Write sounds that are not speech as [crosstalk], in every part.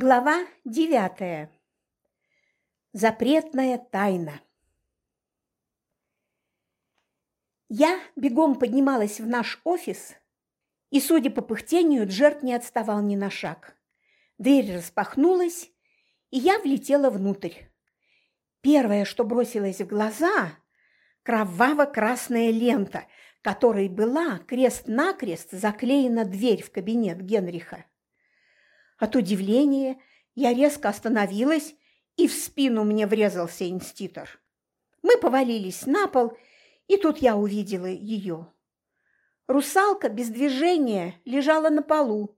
Глава девятая. Запретная тайна. Я бегом поднималась в наш офис, и, судя по пыхтению, Джерт не отставал ни на шаг. Дверь распахнулась, и я влетела внутрь. Первое, что бросилось в глаза – кроваво-красная лента, которой была крест-накрест заклеена дверь в кабинет Генриха. От удивления я резко остановилась, и в спину мне врезался инститор. Мы повалились на пол, и тут я увидела ее. Русалка без движения лежала на полу,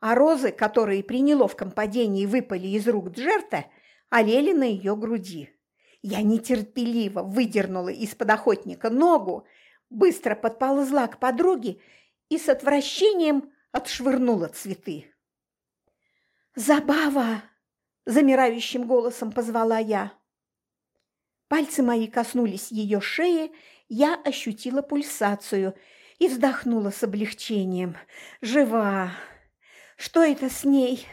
а розы, которые при неловком падении выпали из рук Джерта, олели на ее груди. Я нетерпеливо выдернула из-под охотника ногу, быстро подползла к подруге и с отвращением отшвырнула цветы. «Забава!» – замирающим голосом позвала я. Пальцы мои коснулись ее шеи, я ощутила пульсацию и вздохнула с облегчением. «Жива! Что это с ней?»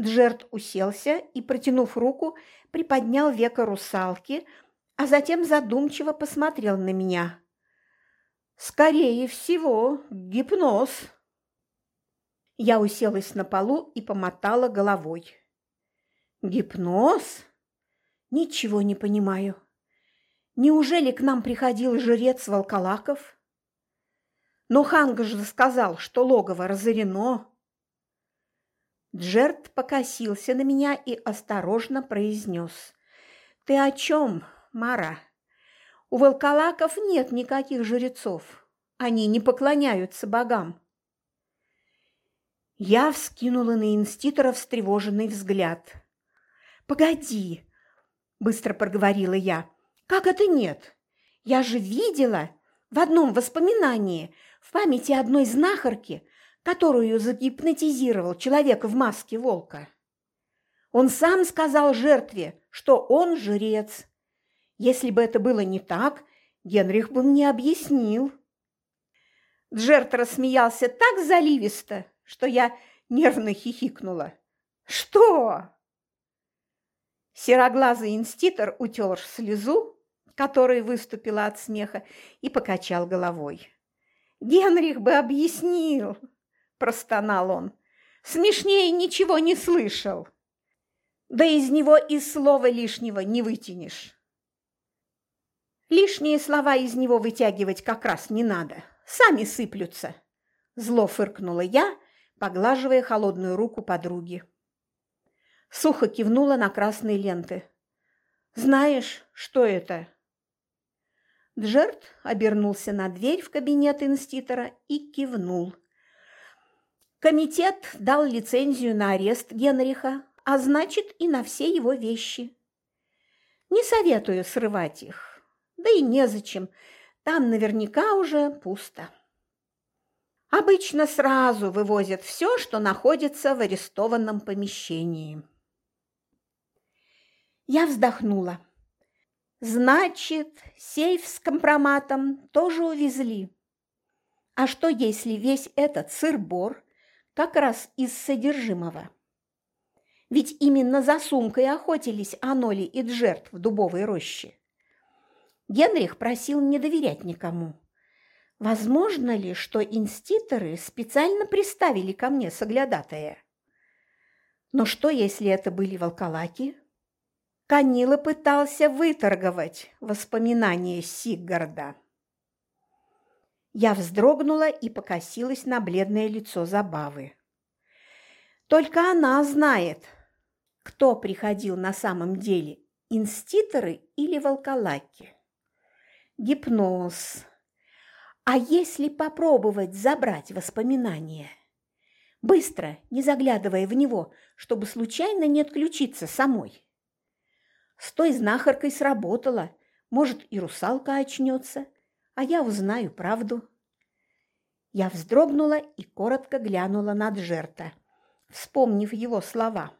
Джерт уселся и, протянув руку, приподнял веко русалки, а затем задумчиво посмотрел на меня. «Скорее всего, гипноз». Я уселась на полу и помотала головой. «Гипноз? Ничего не понимаю. Неужели к нам приходил жрец Волколаков? Но Ханга же сказал, что логово разорено». Джерт покосился на меня и осторожно произнес. «Ты о чем, Мара? У волколаков нет никаких жрецов. Они не поклоняются богам. Я вскинула на инститора встревоженный взгляд. «Погоди!» – быстро проговорила я. «Как это нет? Я же видела в одном воспоминании в памяти одной знахарки, которую загипнотизировал человек в маске волка. Он сам сказал жертве, что он жрец. Если бы это было не так, Генрих бы мне объяснил». Джерт рассмеялся так заливисто, что я нервно хихикнула. «Что?» Сероглазый инститор утер слезу, которая выступила от смеха, и покачал головой. «Генрих бы объяснил!» – простонал он. «Смешнее ничего не слышал. Да из него и слова лишнего не вытянешь». Лишние слова из него вытягивать как раз не надо, сами сыплются. Зло фыркнула я поглаживая холодную руку подруги. Сухо кивнула на красные ленты. «Знаешь, что это?» Джерт обернулся на дверь в кабинет инститора и кивнул. Комитет дал лицензию на арест Генриха, а значит и на все его вещи. Не советую срывать их, да и незачем, там наверняка уже пусто. Обычно сразу вывозят все, что находится в арестованном помещении. Я вздохнула. Значит, сейф с компроматом тоже увезли. А что, если весь этот сыр-бор как раз из содержимого? Ведь именно за сумкой охотились Аноли и Джерт в дубовой роще. Генрих просил не доверять никому. Возможно ли, что инститоры специально приставили ко мне соглядатая? Но что, если это были волколаки? Канила пытался выторговать воспоминания Сиггарда. Я вздрогнула и покосилась на бледное лицо Забавы. Только она знает, кто приходил на самом деле, инститоры или волколаки. Гипноз. А если попробовать забрать воспоминания? Быстро, не заглядывая в него, чтобы случайно не отключиться самой. С той знахаркой сработало, может, и русалка очнется, а я узнаю правду. Я вздрогнула и коротко глянула на Джерта, вспомнив его слова.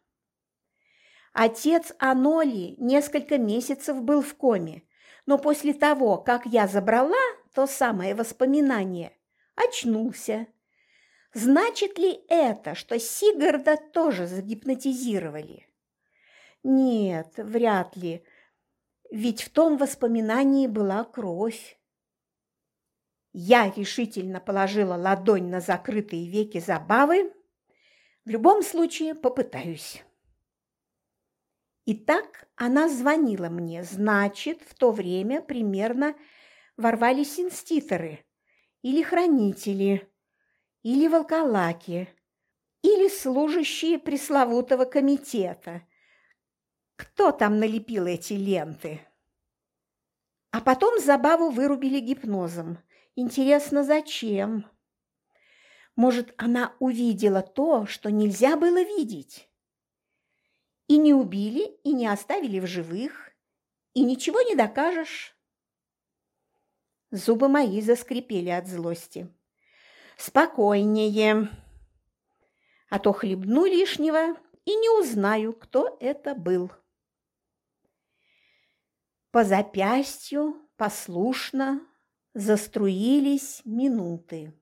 Отец Аноли несколько месяцев был в коме, но после того, как я забрала то самое воспоминание, очнулся. Значит ли это, что Сигарда тоже загипнотизировали? Нет, вряд ли, ведь в том воспоминании была кровь. Я решительно положила ладонь на закрытые веки забавы. В любом случае попытаюсь. Итак, она звонила мне, значит, в то время примерно ворвались инститоры или хранители, или волколаки, или служащие пресловутого комитета. Кто там налепил эти ленты? А потом забаву вырубили гипнозом. Интересно, зачем? Может, она увидела то, что нельзя было видеть? И не убили, и не оставили в живых, и ничего не докажешь. Зубы мои заскрипели от злости. Спокойнее, а то хлебну лишнего и не узнаю, кто это был. По запястью послушно заструились минуты.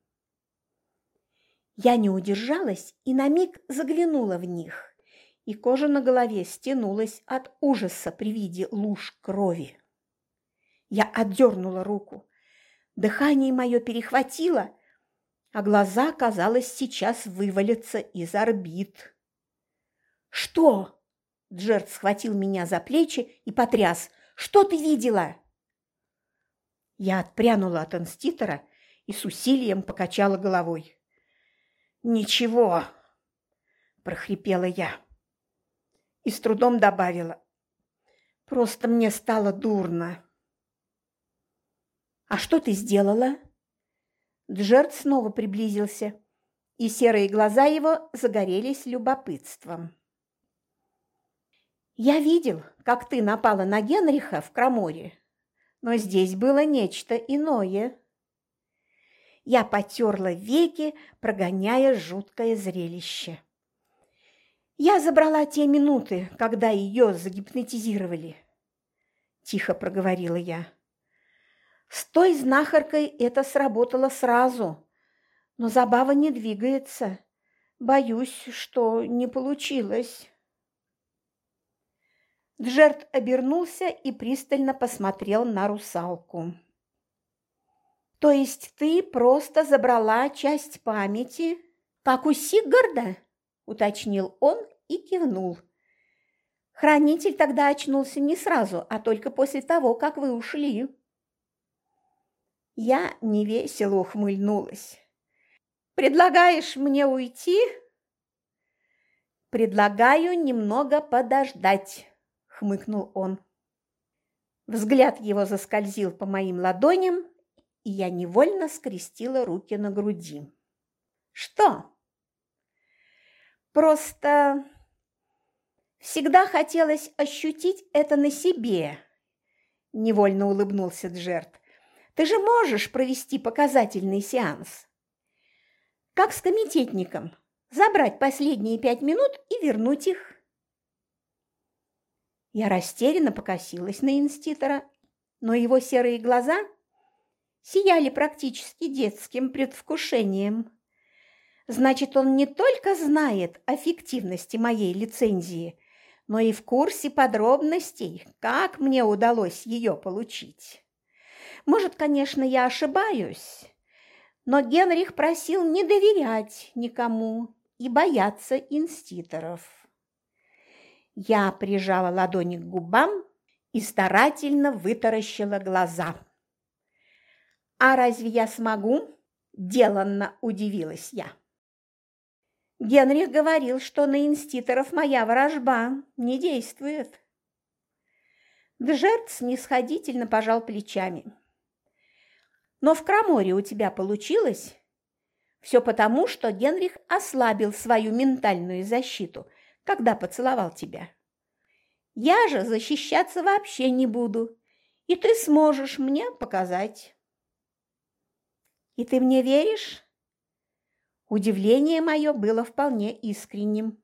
Я не удержалась и на миг заглянула в них и кожа на голове стянулась от ужаса при виде луж крови. Я отдернула руку. Дыхание мое перехватило, а глаза, казалось, сейчас вывалятся из орбит. «Что?» – Джерд схватил меня за плечи и потряс. «Что ты видела?» Я отпрянула от инститора и с усилием покачала головой. «Ничего», – прохрипела я и с трудом добавила. Просто мне стало дурно. «А что ты сделала?» Джерд снова приблизился, и серые глаза его загорелись любопытством. «Я видел, как ты напала на Генриха в Краморе, но здесь было нечто иное». Я потерла веки, прогоняя жуткое зрелище. Я забрала те минуты, когда ее загипнотизировали. Тихо проговорила я. С той знахаркой это сработало сразу, но забава не двигается. Боюсь, что не получилось. Джерт обернулся и пристально посмотрел на русалку. «То есть ты просто забрала часть памяти, как у Сиггарда?» – уточнил он и кивнул. Хранитель тогда очнулся не сразу, а только после того, как вы ушли. Я невесело ухмыльнулась. «Предлагаешь мне уйти?» «Предлагаю немного подождать», – хмыкнул он. Взгляд его заскользил по моим ладоням, и я невольно скрестила руки на груди. «Что?» «Просто Всегда хотелось ощутить это на себе, невольно улыбнулся Джерт. Ты же можешь провести показательный сеанс. Как с комитетником, забрать последние пять минут и вернуть их. Я растерянно покосилась на инститора, но его серые глаза сияли практически детским предвкушением. Значит, он не только знает о фиктивности моей лицензии, но и в курсе подробностей, как мне удалось ее получить. Может, конечно, я ошибаюсь, но Генрих просил не доверять никому и бояться инститоров. Я прижала ладони к губам и старательно вытаращила глаза. «А разве я смогу?» – деланно удивилась я. Генрих говорил, что на инститоров моя ворожба не действует. Джерт снисходительно пожал плечами. Но в Краморе у тебя получилось? Все потому, что Генрих ослабил свою ментальную защиту, когда поцеловал тебя. Я же защищаться вообще не буду, и ты сможешь мне показать. И ты мне веришь? Удивление мое было вполне искренним.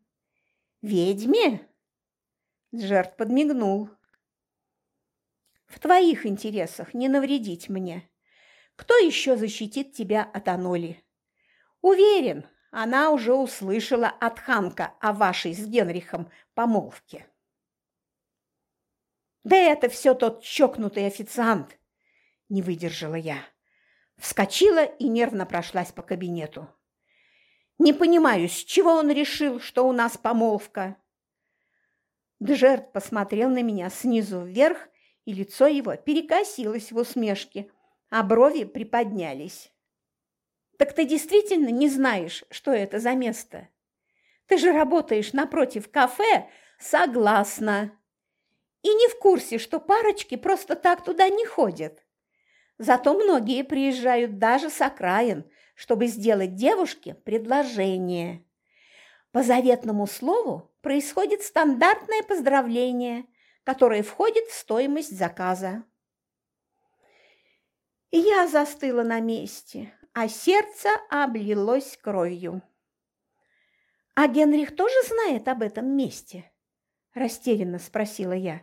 «Ведьме?» Джерт подмигнул. «В твоих интересах не навредить мне. Кто еще защитит тебя от Аноли? Уверен, она уже услышала от Ханка о вашей с Генрихом помолвке. Да это все тот чокнутый официант, не выдержала я. Вскочила и нервно прошлась по кабинету. Не понимаю, с чего он решил, что у нас помолвка. Джерт посмотрел на меня снизу вверх, и лицо его перекосилось в усмешке, а брови приподнялись. «Так ты действительно не знаешь, что это за место? Ты же работаешь напротив кафе, согласна. И не в курсе, что парочки просто так туда не ходят. Зато многие приезжают даже с окраин, чтобы сделать девушке предложение. По заветному слову происходит стандартное поздравление, которое входит в стоимость заказа. Я застыла на месте, а сердце облилось кровью. «А Генрих тоже знает об этом месте?» – растерянно спросила я.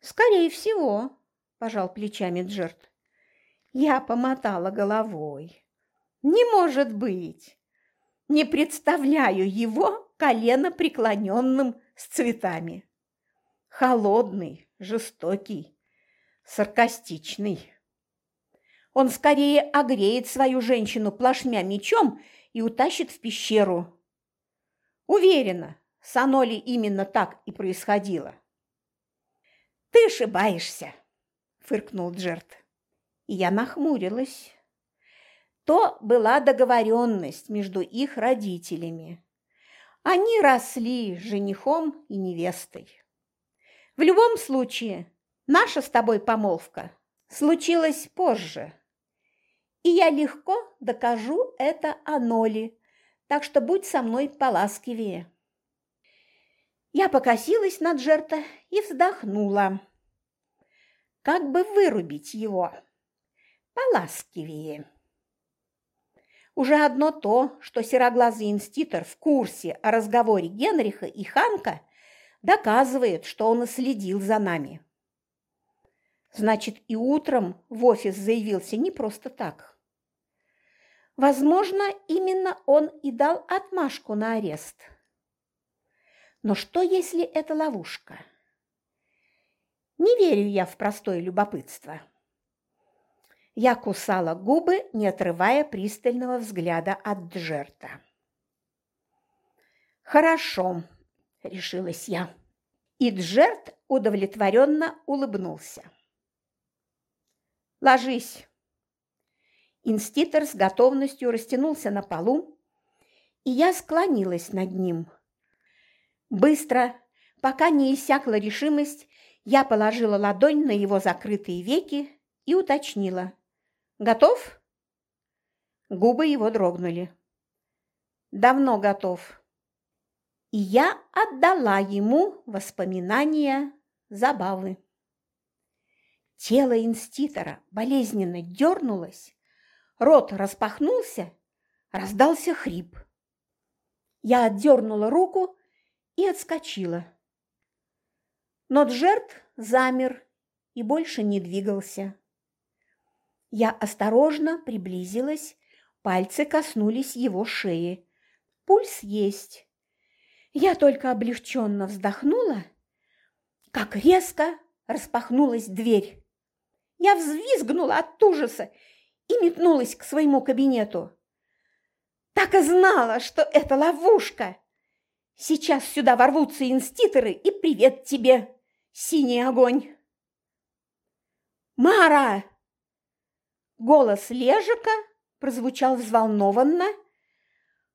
«Скорее всего», – пожал плечами Джерт. Я помотала головой. «Не может быть! Не представляю его колено преклоненным с цветами. Холодный, жестокий, саркастичный. Он скорее огреет свою женщину плашмя мечом и утащит в пещеру. Уверена, с Аноли именно так и происходило. «Ты ошибаешься», – фыркнул Джерт. И я нахмурилась. То была договоренность между их родителями. Они росли женихом и невестой. В любом случае, наша с тобой помолвка случилась позже. И я легко докажу это Аноли, так что будь со мной поласкивее. Я покосилась на Джерта и вздохнула. Как бы вырубить его? Поласкивее. Уже одно то, что сероглазый инститор в курсе о разговоре Генриха и Ханка, доказывает, что он следил за нами. Значит, и утром в офис заявился не просто так. Возможно, именно он и дал отмашку на арест. Но что, если это ловушка? Не верю я в простое любопытство. Я кусала губы, не отрывая пристального взгляда от Джерта. «Хорошо», – решилась я. И Джерт удовлетворенно улыбнулся. «Ложись!» Инститор с готовностью растянулся на полу, и я склонилась над ним. Быстро, пока не иссякла решимость, я положила ладонь на его закрытые веки и уточнила. «Готов?» Губы его дрогнули. «Давно готов». И я отдала ему воспоминания забавы. Тело инститора болезненно дернулось, рот распахнулся, раздался хрип. Я отдернула руку и отскочила. Но Джерт замер и больше не двигался. Я осторожно приблизилась, пальцы коснулись его шеи. Пульс есть. Я только облегченно вздохнула, как резко распахнулась дверь. Я взвизгнула от ужаса и метнулась к своему кабинету. Так и знала, что это ловушка. Сейчас сюда ворвутся инститоры, и привет тебе, синий огонь. «Мара!» Голос Лежика прозвучал взволнованно,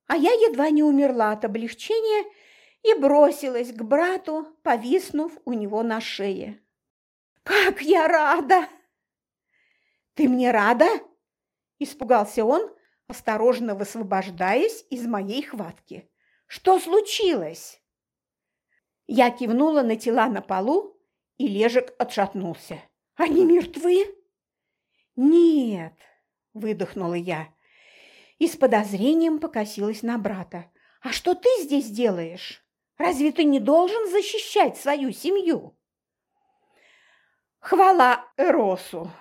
а я едва не умерла от облегчения и бросилась к брату, повиснув у него на шее. «Как я рада!» «Ты мне рада?» – испугался он, осторожно высвобождаясь из моей хватки. «Что случилось?» Я кивнула на тела на полу, и Лежик отшатнулся. «Они мертвы?» «Нет», – выдохнула я и с подозрением покосилась на брата. «А что ты здесь делаешь? Разве ты не должен защищать свою семью?» «Хвала Эросу!»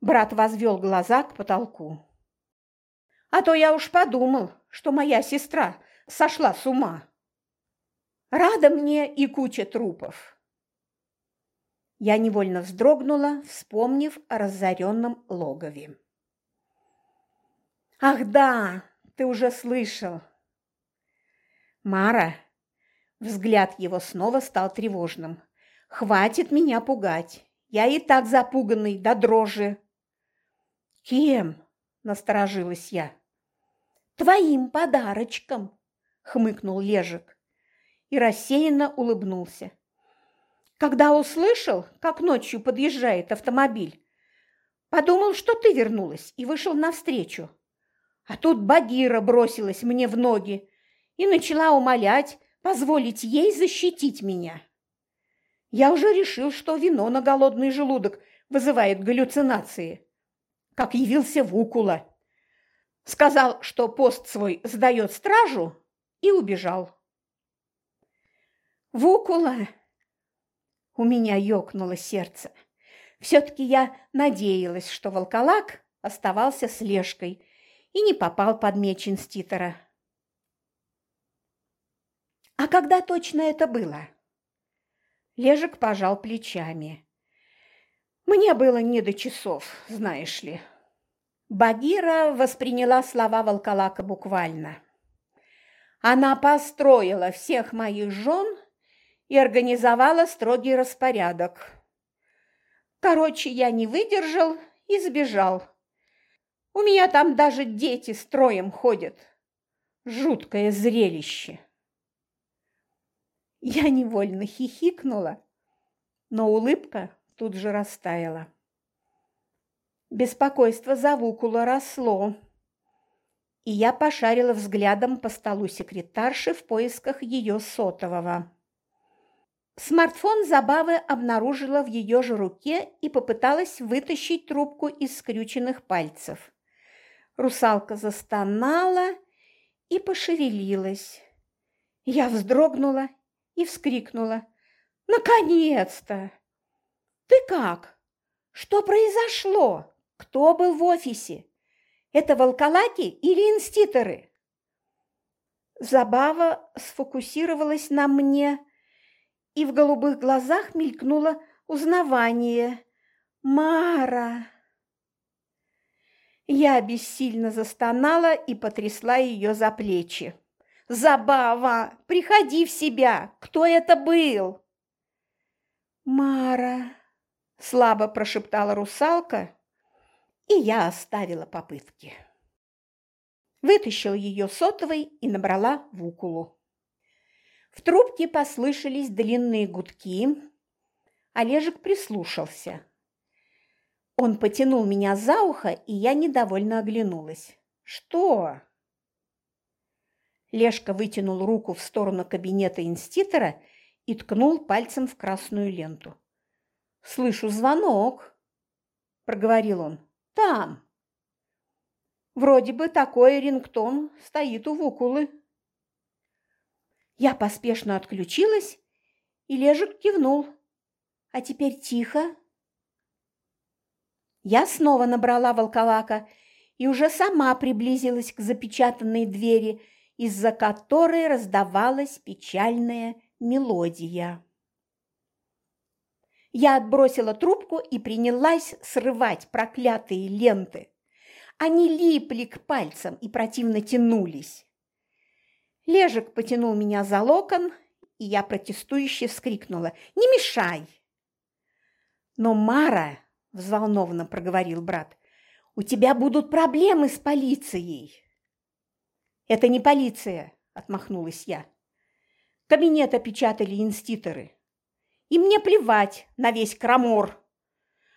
Брат возвел глаза к потолку. А то я уж подумал, что моя сестра сошла с ума. Рада мне и куча трупов. Я невольно вздрогнула, вспомнив о разоренном логове. «Ах да, ты уже слышал!» «Мара!» Взгляд его снова стал тревожным. «Хватит меня пугать. Я и так запуганный до дрожи». «Кем?» – насторожилась я. «Твоим подарочком!» – хмыкнул Лежик и рассеянно улыбнулся. Когда услышал, как ночью подъезжает автомобиль, подумал, что ты вернулась, и вышел навстречу. А тут Багира бросилась мне в ноги и начала умолять позволить ей защитить меня. Я уже решил, что вино на голодный желудок вызывает галлюцинации. Как явился Вукула. Сказал, что пост свой сдает стражу, и убежал. Вукула! У меня ёкнуло сердце. Все-таки я надеялась, что волколак оставался слежкой и не попал под меч инститора. А когда точно это было? Лежик пожал плечами. Мне было не до часов, знаешь ли. Багира восприняла слова волколака буквально. Она построила всех моих жен и организовала строгий распорядок. Короче, я не выдержал и сбежал. У меня там даже дети строем ходят. Жуткое зрелище. Я невольно хихикнула, но улыбка тут же растаяла. Беспокойство за Вукула росло, и я пошарила взглядом по столу секретарши в поисках ее сотового. Смартфон Забавы обнаружила в ее же руке и попыталась вытащить трубку из скрюченных пальцев. Русалка застонала и пошевелилась. Я вздрогнула и вскрикнула. «Наконец-то! Ты как? Что произошло? Кто был в офисе? Это волколаки или инститоры?» Забава сфокусировалась на мне, и в голубых глазах мелькнуло узнавание. «Мара!» Я бессильно застонала и потрясла ее за плечи. Забава, приходи в себя! Кто это был?» «Мара!» – слабо прошептала русалка, и я оставила попытки. Вытащил ее сотовой и набрала в укулу. В трубке послышались длинные гудки. Олежек прислушался. Он потянул меня за ухо, и я недовольно оглянулась. «Что?» Лешка вытянул руку в сторону кабинета инститора и ткнул пальцем в красную ленту. «Слышу звонок», – проговорил он. «Там». Вроде бы такой рингтон стоит у Вукулы. Я поспешно отключилась, и Лежик кивнул. «А теперь тихо». Я снова набрала волколака и уже сама приблизилась к запечатанной двери – из-за которой раздавалась печальная мелодия. Я отбросила трубку и принялась срывать проклятые ленты. Они липли к пальцам и противно тянулись. Лежик потянул меня за локон, и я протестующе вскрикнула «Не мешай!» «Но, Мара!» – взволнованно проговорил брат. «У тебя будут проблемы с полицией!» «Это не полиция», – отмахнулась я. «Кабинет опечатали инститоры. И мне плевать на весь крамор.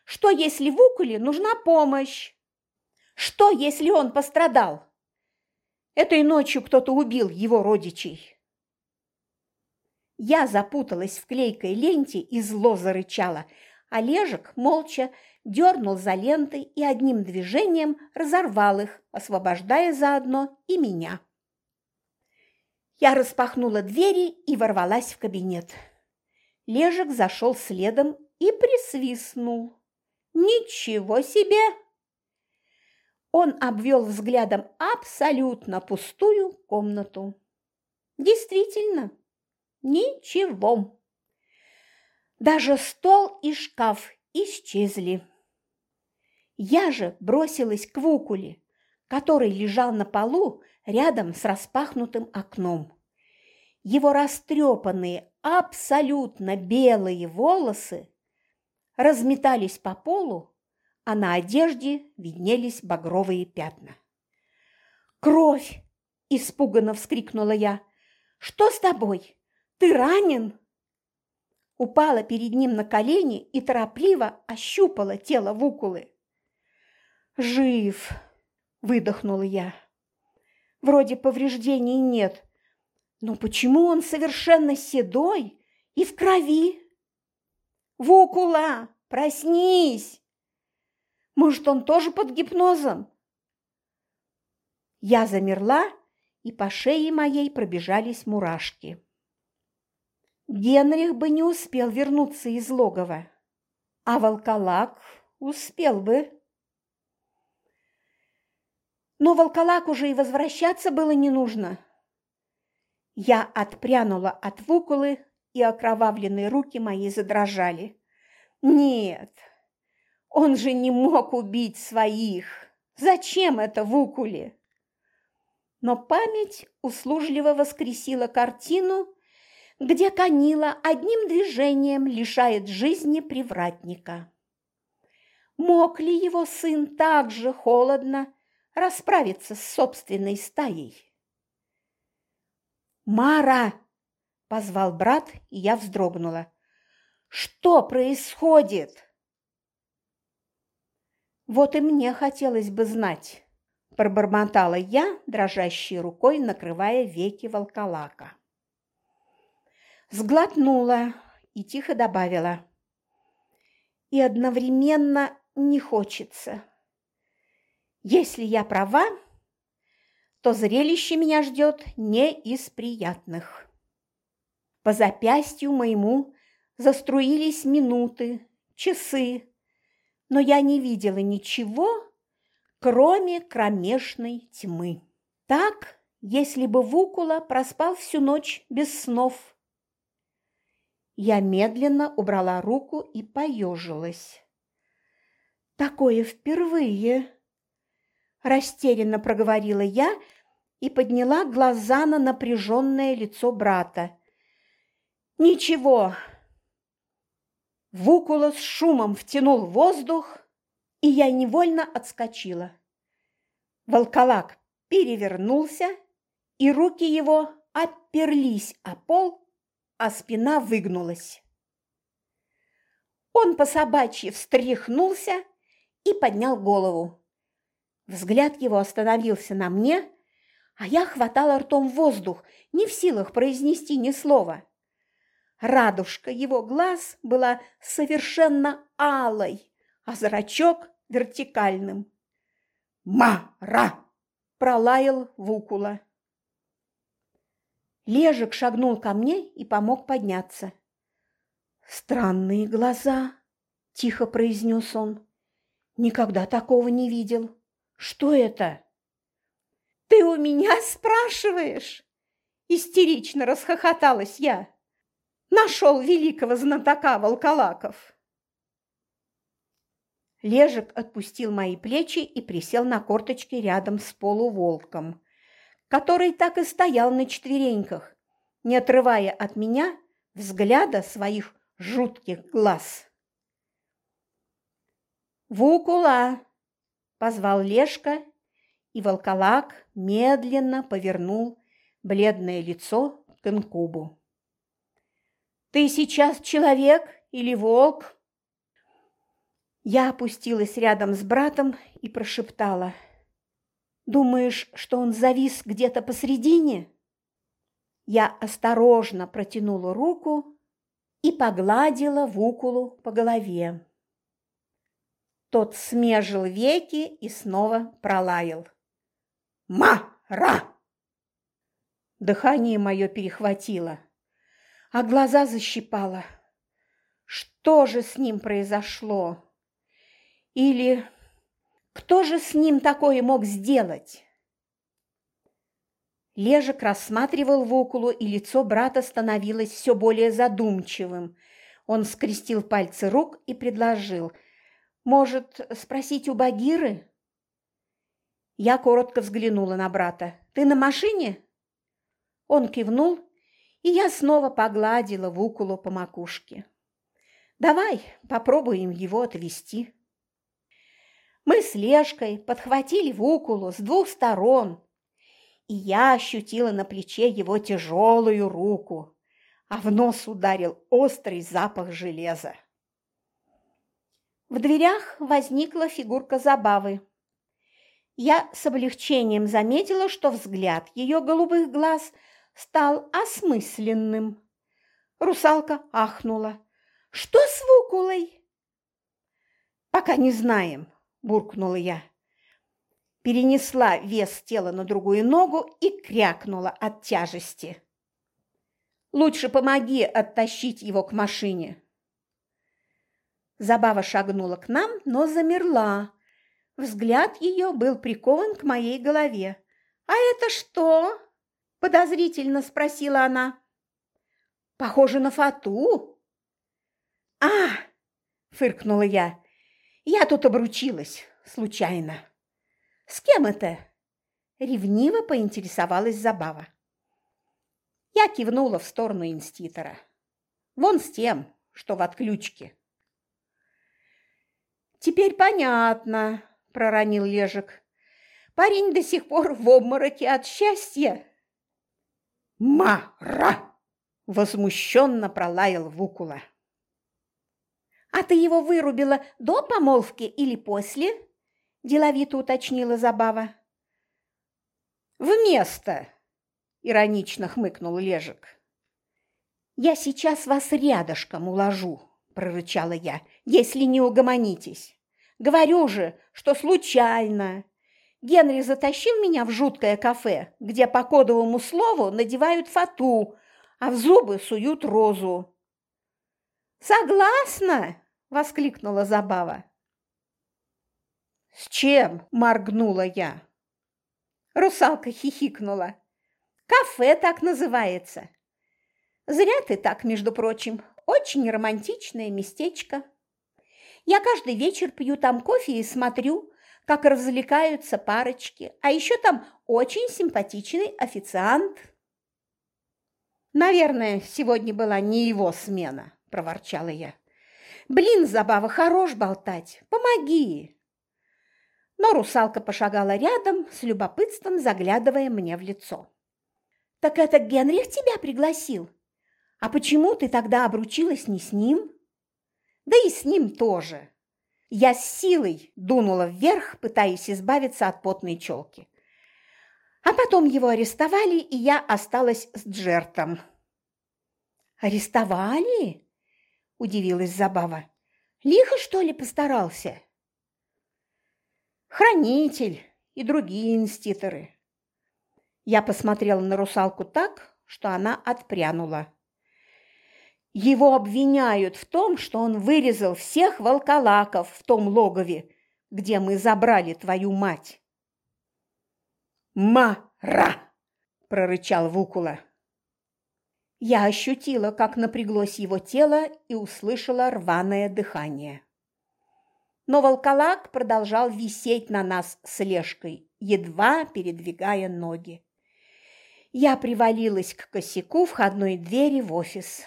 Что, если Вукуле нужна помощь? Что, если он пострадал? Этой ночью кто-то убил его родичей». Я запуталась в клейкой ленте и зло зарычала. Олежек молча дернул за лентой и одним движением разорвал их, освобождая заодно и меня. Я распахнула двери и ворвалась в кабинет. Лежек зашел следом и присвистнул. «Ничего себе!» Он обвел взглядом абсолютно пустую комнату. Действительно, ничего. Даже стол и шкаф исчезли. Я же бросилась к Вукуле, который лежал на полу рядом с распахнутым окном. Его растрепанные, абсолютно белые волосы разметались по полу, а на одежде виднелись багровые пятна. «Кровь!» – испуганно вскрикнула я. «Что с тобой? Ты ранен?» Упала перед ним на колени и торопливо ощупала тело Вукулы. «Жив!» – выдохнула я. «Вроде повреждений нет, но почему он совершенно седой и в крови?» «Вукула, проснись!» Может, он тоже под гипнозом? Я замерла, и по шее моей пробежались мурашки. Генрих бы не успел вернуться из логова, а волколак успел бы. Но волколак уже и возвращаться было не нужно. Я отпрянула от вукулы, и окровавленные руки мои задрожали. Нет, он же не мог убить своих. Зачем это в Укуле? Но память услужливо воскресила картину, где Канила одним движением лишает жизни привратника. Мог ли его сын так же холодно расправиться с собственной стаей? «Мара!» – позвал брат, и я вздрогнула. «Что происходит?» Вот и мне хотелось бы знать, пробормотала я, дрожащей рукой накрывая веки волколака. Сглотнула и тихо добавила. И одновременно не хочется. Если я права, то зрелище меня ждет не из приятных. По запястью моему заструились минуты, часы, но я не видела ничего, кроме кромешной тьмы. Так, если бы Вукула проспал всю ночь без снов. Я медленно убрала руку и поежилась. «Такое впервые!» Растерянно проговорила я и подняла глаза на напряженное лицо брата. «Ничего, Вукула с шумом втянул воздух, и я невольно отскочила. Волколак перевернулся, и руки его оперлись о пол, а спина выгнулась. Он по собачьи встряхнулся и поднял голову. Взгляд его остановился на мне, а я хватала ртом воздух, не в силах произнести ни слова. Радужка его глаз была совершенно алой, а зрачок вертикальным. «Ма-ра!» – пролаял Вукула. Лежик шагнул ко мне и помог подняться. «Странные глаза», – тихо произнес он. «Никогда такого не видел. Что это?» «Ты у меня спрашиваешь?» – истерично расхохоталась я. Нашел великого знатока волколаков. Лежик отпустил мои плечи и присел на корточки рядом с полуволком, который так и стоял на четвереньках, не отрывая от меня взгляда своих жутких глаз. «Вукула!» – позвал Лешка, и волколак медленно повернул бледное лицо к инкубу. Ты сейчас человек или волк?» Я опустилась рядом с братом и прошептала. «Думаешь, что он завис где-то посредине?» Я осторожно протянула руку и погладила Вукулу по голове. Тот смежил веки и снова пролаял. «Ма-ра!» Дыхание мое перехватило а глаза защипало. Что же с ним произошло? Или Кто же с ним такое мог сделать? Лежик рассматривал Вокулу, и лицо брата становилось все более задумчивым. Он скрестил пальцы рук и предложил. «Может, спросить у Багиры?» Я коротко взглянула на брата. «Ты на машине?» Он кивнул, и я снова погладила Вукулу по макушке. «Давай попробуем его отвезти». Мы с Лешкой подхватили Вукулу с двух сторон, и я ощутила на плече его тяжелую руку, а в нос ударил острый запах железа. В дверях возникла фигурка забавы. Я с облегчением заметила, что взгляд ее голубых глаз стал осмысленным. Русалка ахнула. «Что с Вукулой?» «Пока не знаем», – буркнула я перенесла вес тела на другую ногу и крякнула от тяжести. «Лучше помоги оттащить его к машине». Забава шагнула к нам, но замерла. Взгляд ее был прикован к моей голове. «А это что?» – подозрительно спросила она. «Похоже на фату». «А!» – фыркнула я. «Я тут обручилась случайно». «С кем это?» – ревниво поинтересовалась Забава. Я кивнула в сторону инститора. «Вон с тем, что в отключке». «Теперь понятно», – проронил Лежик. «Парень до сих пор в обмороке от счастья». «Мара!» – возмущенно пролаял Вукула. «А ты его вырубила до помолвки или после?» – деловито уточнила Забава. «Вместо!» – иронично хмыкнул Лежик. «Я сейчас вас рядышком уложу», – прорычала я, – «если не угомонитесь. Говорю же, что случайно. Генри затащил меня в жуткое кафе, где по кодовому слову надевают фату, а в зубы суют розу». «Согласна!» – воскликнула Забава. «С чем?» – моргнула я. Русалка хихикнула. «Кафе так называется. Зря ты так, между прочим. Очень романтичное местечко. Я каждый вечер пью там кофе и смотрю, как развлекаются парочки. А еще там очень симпатичный официант». «Наверное, сегодня была не его смена», – проворчала я. «Блин, Забава, хорош болтать. Помоги!» но русалка пошагала рядом, с любопытством заглядывая мне в лицо. «Так это Генрих тебя пригласил? А почему ты тогда обручилась не с ним?» «Да и с ним тоже!» Я с силой дунула вверх, пытаясь избавиться от потной челки. А потом его арестовали, и я осталась с Джертом. «Арестовали?» – удивилась Забава. «Лихо, что ли, постарался?» хранитель и другие инститоры. Я посмотрела на русалку так, что она отпрянула. Его обвиняют в том, что он вырезал всех волколаков в том логове, где мы забрали твою мать. «Ма-ра!» – прорычал Вукула. Я ощутила, как напряглось его тело и услышала рваное дыхание но волколак продолжал висеть на нас слежкой, едва передвигая ноги. Я привалилась к косяку входной двери в офис.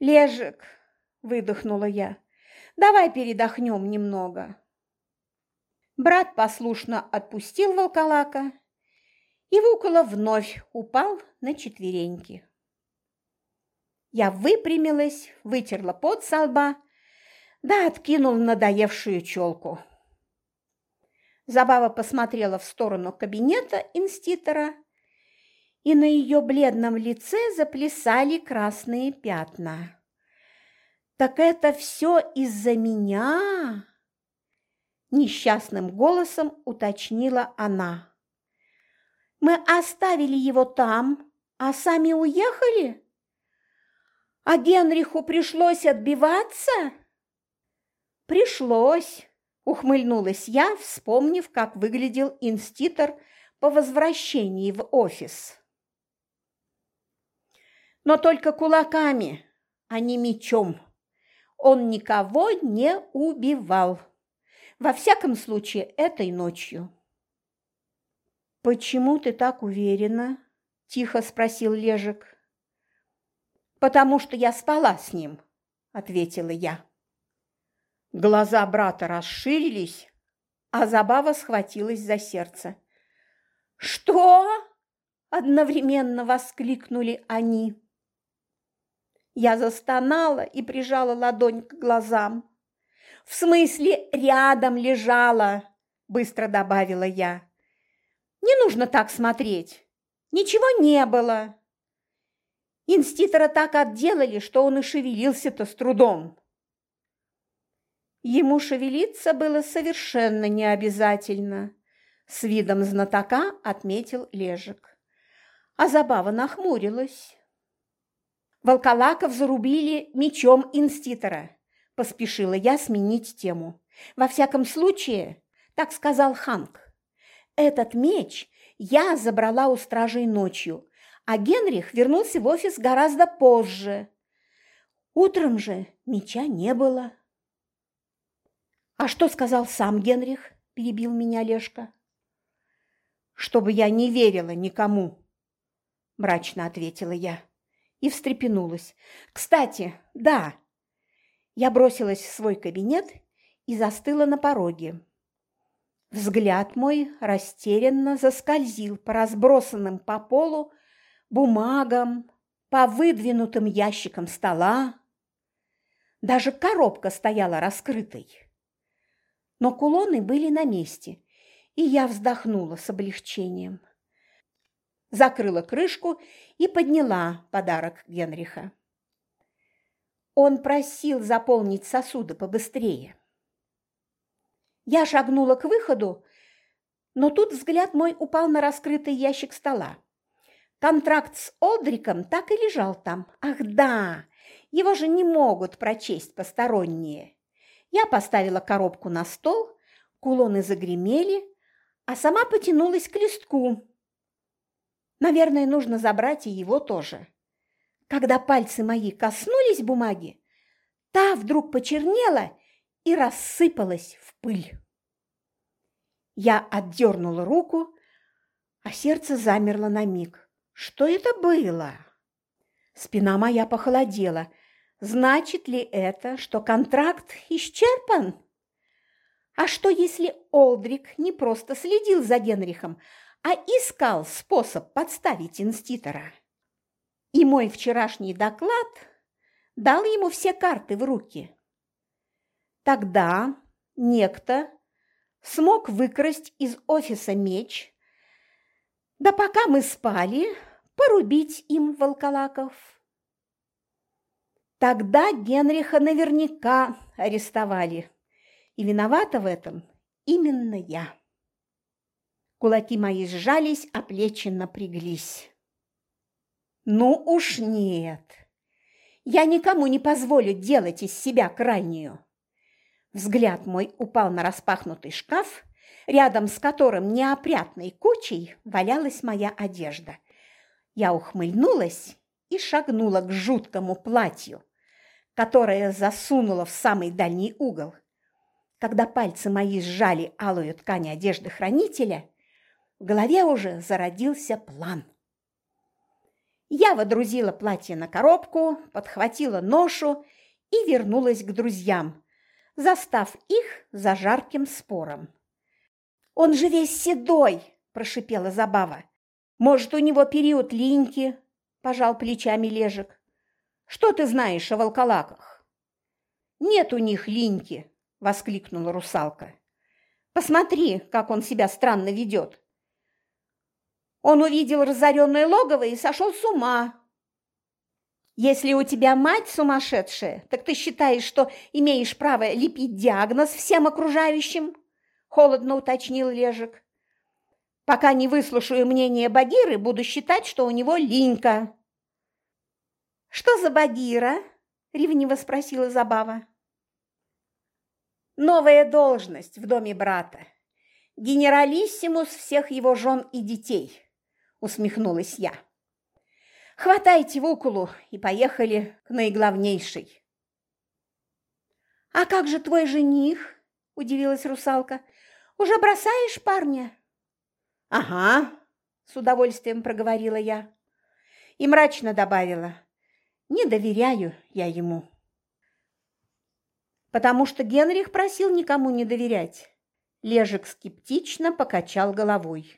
«Лежик», – выдохнула я, – «давай передохнем немного». Брат послушно отпустил волколака, и Вукола вновь упал на четвереньки. Я выпрямилась, вытерла пот со лба да откинул надоевшую челку. Забава посмотрела в сторону кабинета инститора, и на ее бледном лице заплясали красные пятна. «Так это все из-за меня?» Несчастным голосом уточнила она. «Мы оставили его там, а сами уехали? А Генриху пришлось отбиваться?» «Пришлось», – ухмыльнулась я, вспомнив, как выглядел инститор по возвращении в офис. Но только кулаками, а не мечом. Он никого не убивал. Во всяком случае, этой ночью. «Почему ты так уверена?» – тихо спросил Лежик. «Потому что я спала с ним», – ответила я. Глаза брата расширились, а Забава схватилась за сердце. «Что?» – одновременно воскликнули они. Я застонала и прижала ладонь к глазам. «В смысле, рядом лежала», – быстро добавила я. «Не нужно так смотреть. Ничего не было». Инститора так отделали, что он и шевелился-то с трудом. Ему шевелиться было совершенно не обязательно, с видом знатока отметил Лежик. А Забава нахмурилась. Волколаков зарубили мечом инститора. Поспешила я сменить тему. Во всяком случае, так сказал Ханк. Этот меч я забрала у стражей ночью, а Генрих вернулся в офис гораздо позже. Утром же меча не было. «А что сказал сам Генрих?» – перебил меня Лешка. «Чтобы я не верила никому», – мрачно ответила я и встрепенулась. «Кстати, да!» Я бросилась в свой кабинет и застыла на пороге. Взгляд мой растерянно заскользил по разбросанным по полу бумагам, по выдвинутым ящикам стола. Даже коробка стояла раскрытой но кулоны были на месте, и я вздохнула с облегчением. Закрыла крышку и подняла подарок Генриха. Он просил заполнить сосуды побыстрее. Я шагнула к выходу, но тут взгляд мой упал на раскрытый ящик стола. Контракт с Олдриком так и лежал там. Ах да, его же не могут прочесть посторонние. Я поставила коробку на стол, кулоны загремели, а сама потянулась к листку. Наверное, нужно забрать и его тоже. Когда пальцы мои коснулись бумаги, та вдруг почернела и рассыпалась в пыль. Я отдернула руку, а сердце замерло на миг. Что это было? Спина моя похолодела, Значит ли это, что контракт исчерпан? А что, если Олдрик не просто следил за Генрихом, а искал способ подставить инститора? И мой вчерашний доклад дал ему все карты в руки. Тогда некто смог выкрасть из офиса меч, да пока мы спали, порубить им волколаков. Тогда Генриха наверняка арестовали. И виновата в этом именно я. Кулаки мои сжались, а плечи напряглись. Ну уж нет. Я никому не позволю делать из себя крайнюю. Взгляд мой упал на распахнутый шкаф, рядом с которым неопрятной кучей валялась моя одежда. Я ухмыльнулась и шагнула к жуткому платью, которое засунула в самый дальний угол. Когда пальцы мои сжали алую ткань одежды хранителя, в голове уже зародился план. Я водрузила платье на коробку, подхватила ношу и вернулась к друзьям, застав их за жарким спором. «Он же весь седой!» – прошипела Забава. «Может, у него период линьки?» – пожал плечами Лежик. Что ты знаешь о волколаках?» «Нет у них линьки!» – воскликнула русалка. «Посмотри, как он себя странно ведет!» Он увидел разоренное логово и сошел с ума. Если у тебя мать сумасшедшая, так ты считаешь, что имеешь право лепить диагноз всем окружающим? Холодно уточнил Лежик. Пока не выслушаю мнение Багиры, буду считать, что у него линька. «Что за Багира?» – ревниво спросила Забава. Новая должность в доме брата. Генералиссимус всех его жен и детей, усмехнулась я. Хватайте вукулу и поехали к наиглавнейшей. «А как же твой жених?» – удивилась русалка. «Уже бросаешь парня?» «Ага», – с удовольствием проговорила я. И мрачно добавила. «Не доверяю я ему». «Потому что Генрих просил никому не доверять». Лежик скептично покачал головой.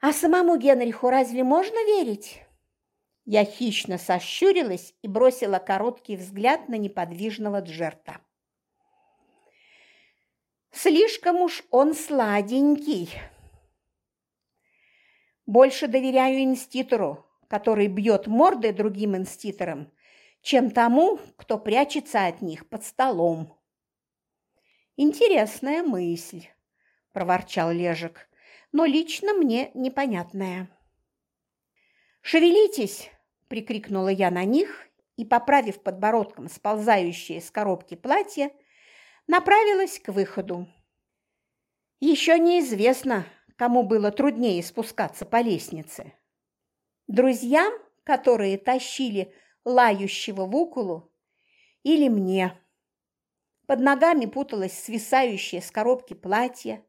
«А самому Генриху разве можно верить?» Я хищно сощурилась и бросила короткий взгляд на неподвижного Джерта. «Слишком уж он сладенький. Больше доверяю инститору, который бьет морды другим инститорам, чем тому, кто прячется от них под столом». «Интересная мысль», – проворчал Лежик но лично мне непонятное. «Шевелитесь!» – прикрикнула я на них и, поправив подбородком сползающее с коробки платье, направилась к выходу. Еще неизвестно, кому было труднее спускаться по лестнице. Друзьям, которые тащили лающего в укулу, или мне. Под ногами путалось свисающее с коробки платье,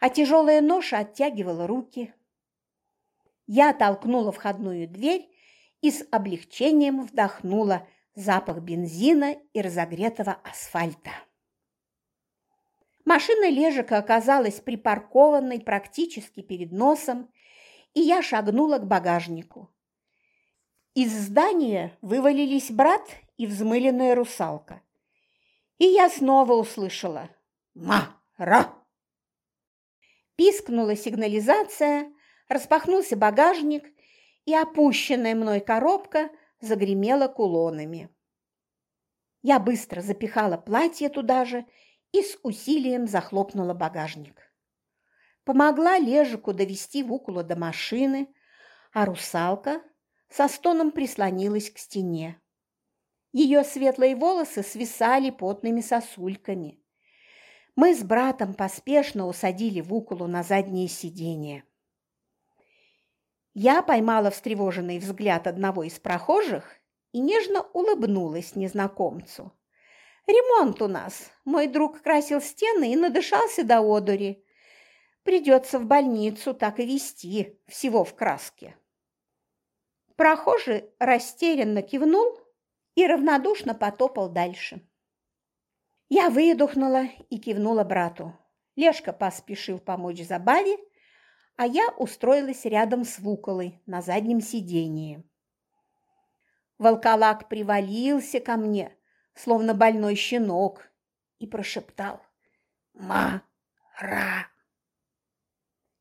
а тяжелая ноша оттягивала руки. Я толкнула входную дверь и с облегчением вдохнула запах бензина и разогретого асфальта. Машина Лежика оказалась припаркованной практически перед носом, и я шагнула к багажнику. Из здания вывалились брат и взмыленная русалка. И я снова услышала «Ма-ра!» Пискнула сигнализация, распахнулся багажник, и опущенная мной коробка загремела кулонами. Я быстро запихала платье туда же и с усилием захлопнула багажник. Помогла Лежику довести Вукула до машины, а русалка со стоном прислонилась к стене. Ее светлые волосы свисали потными сосульками. Мы с братом поспешно усадили Вукулу на заднее сиденье. Я поймала встревоженный взгляд одного из прохожих и нежно улыбнулась незнакомцу. «Ремонт у нас. Мой друг красил стены и надышался до одури. Придется в больницу так и вести, всего в краске». Прохожий растерянно кивнул и равнодушно потопал дальше. Я выдохнула и кивнула брату. Лешка поспешил помочь Забаве, а я устроилась рядом с Вуколой на заднем сидении. Волколак привалился ко мне, словно больной щенок, и прошептал «Ма-ра!».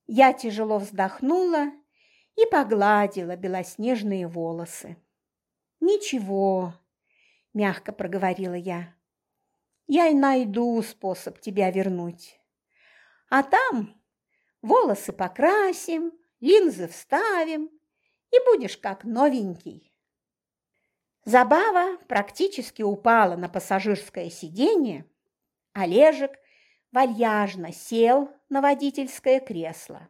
Я тяжело вздохнула и погладила белоснежные волосы. «Ничего», – мягко проговорила я, я и найду способ тебя вернуть. А там волосы покрасим, линзы вставим, и будешь как новенький. Забава практически упала на пассажирское сиденье, Олежек вальяжно сел на водительское кресло.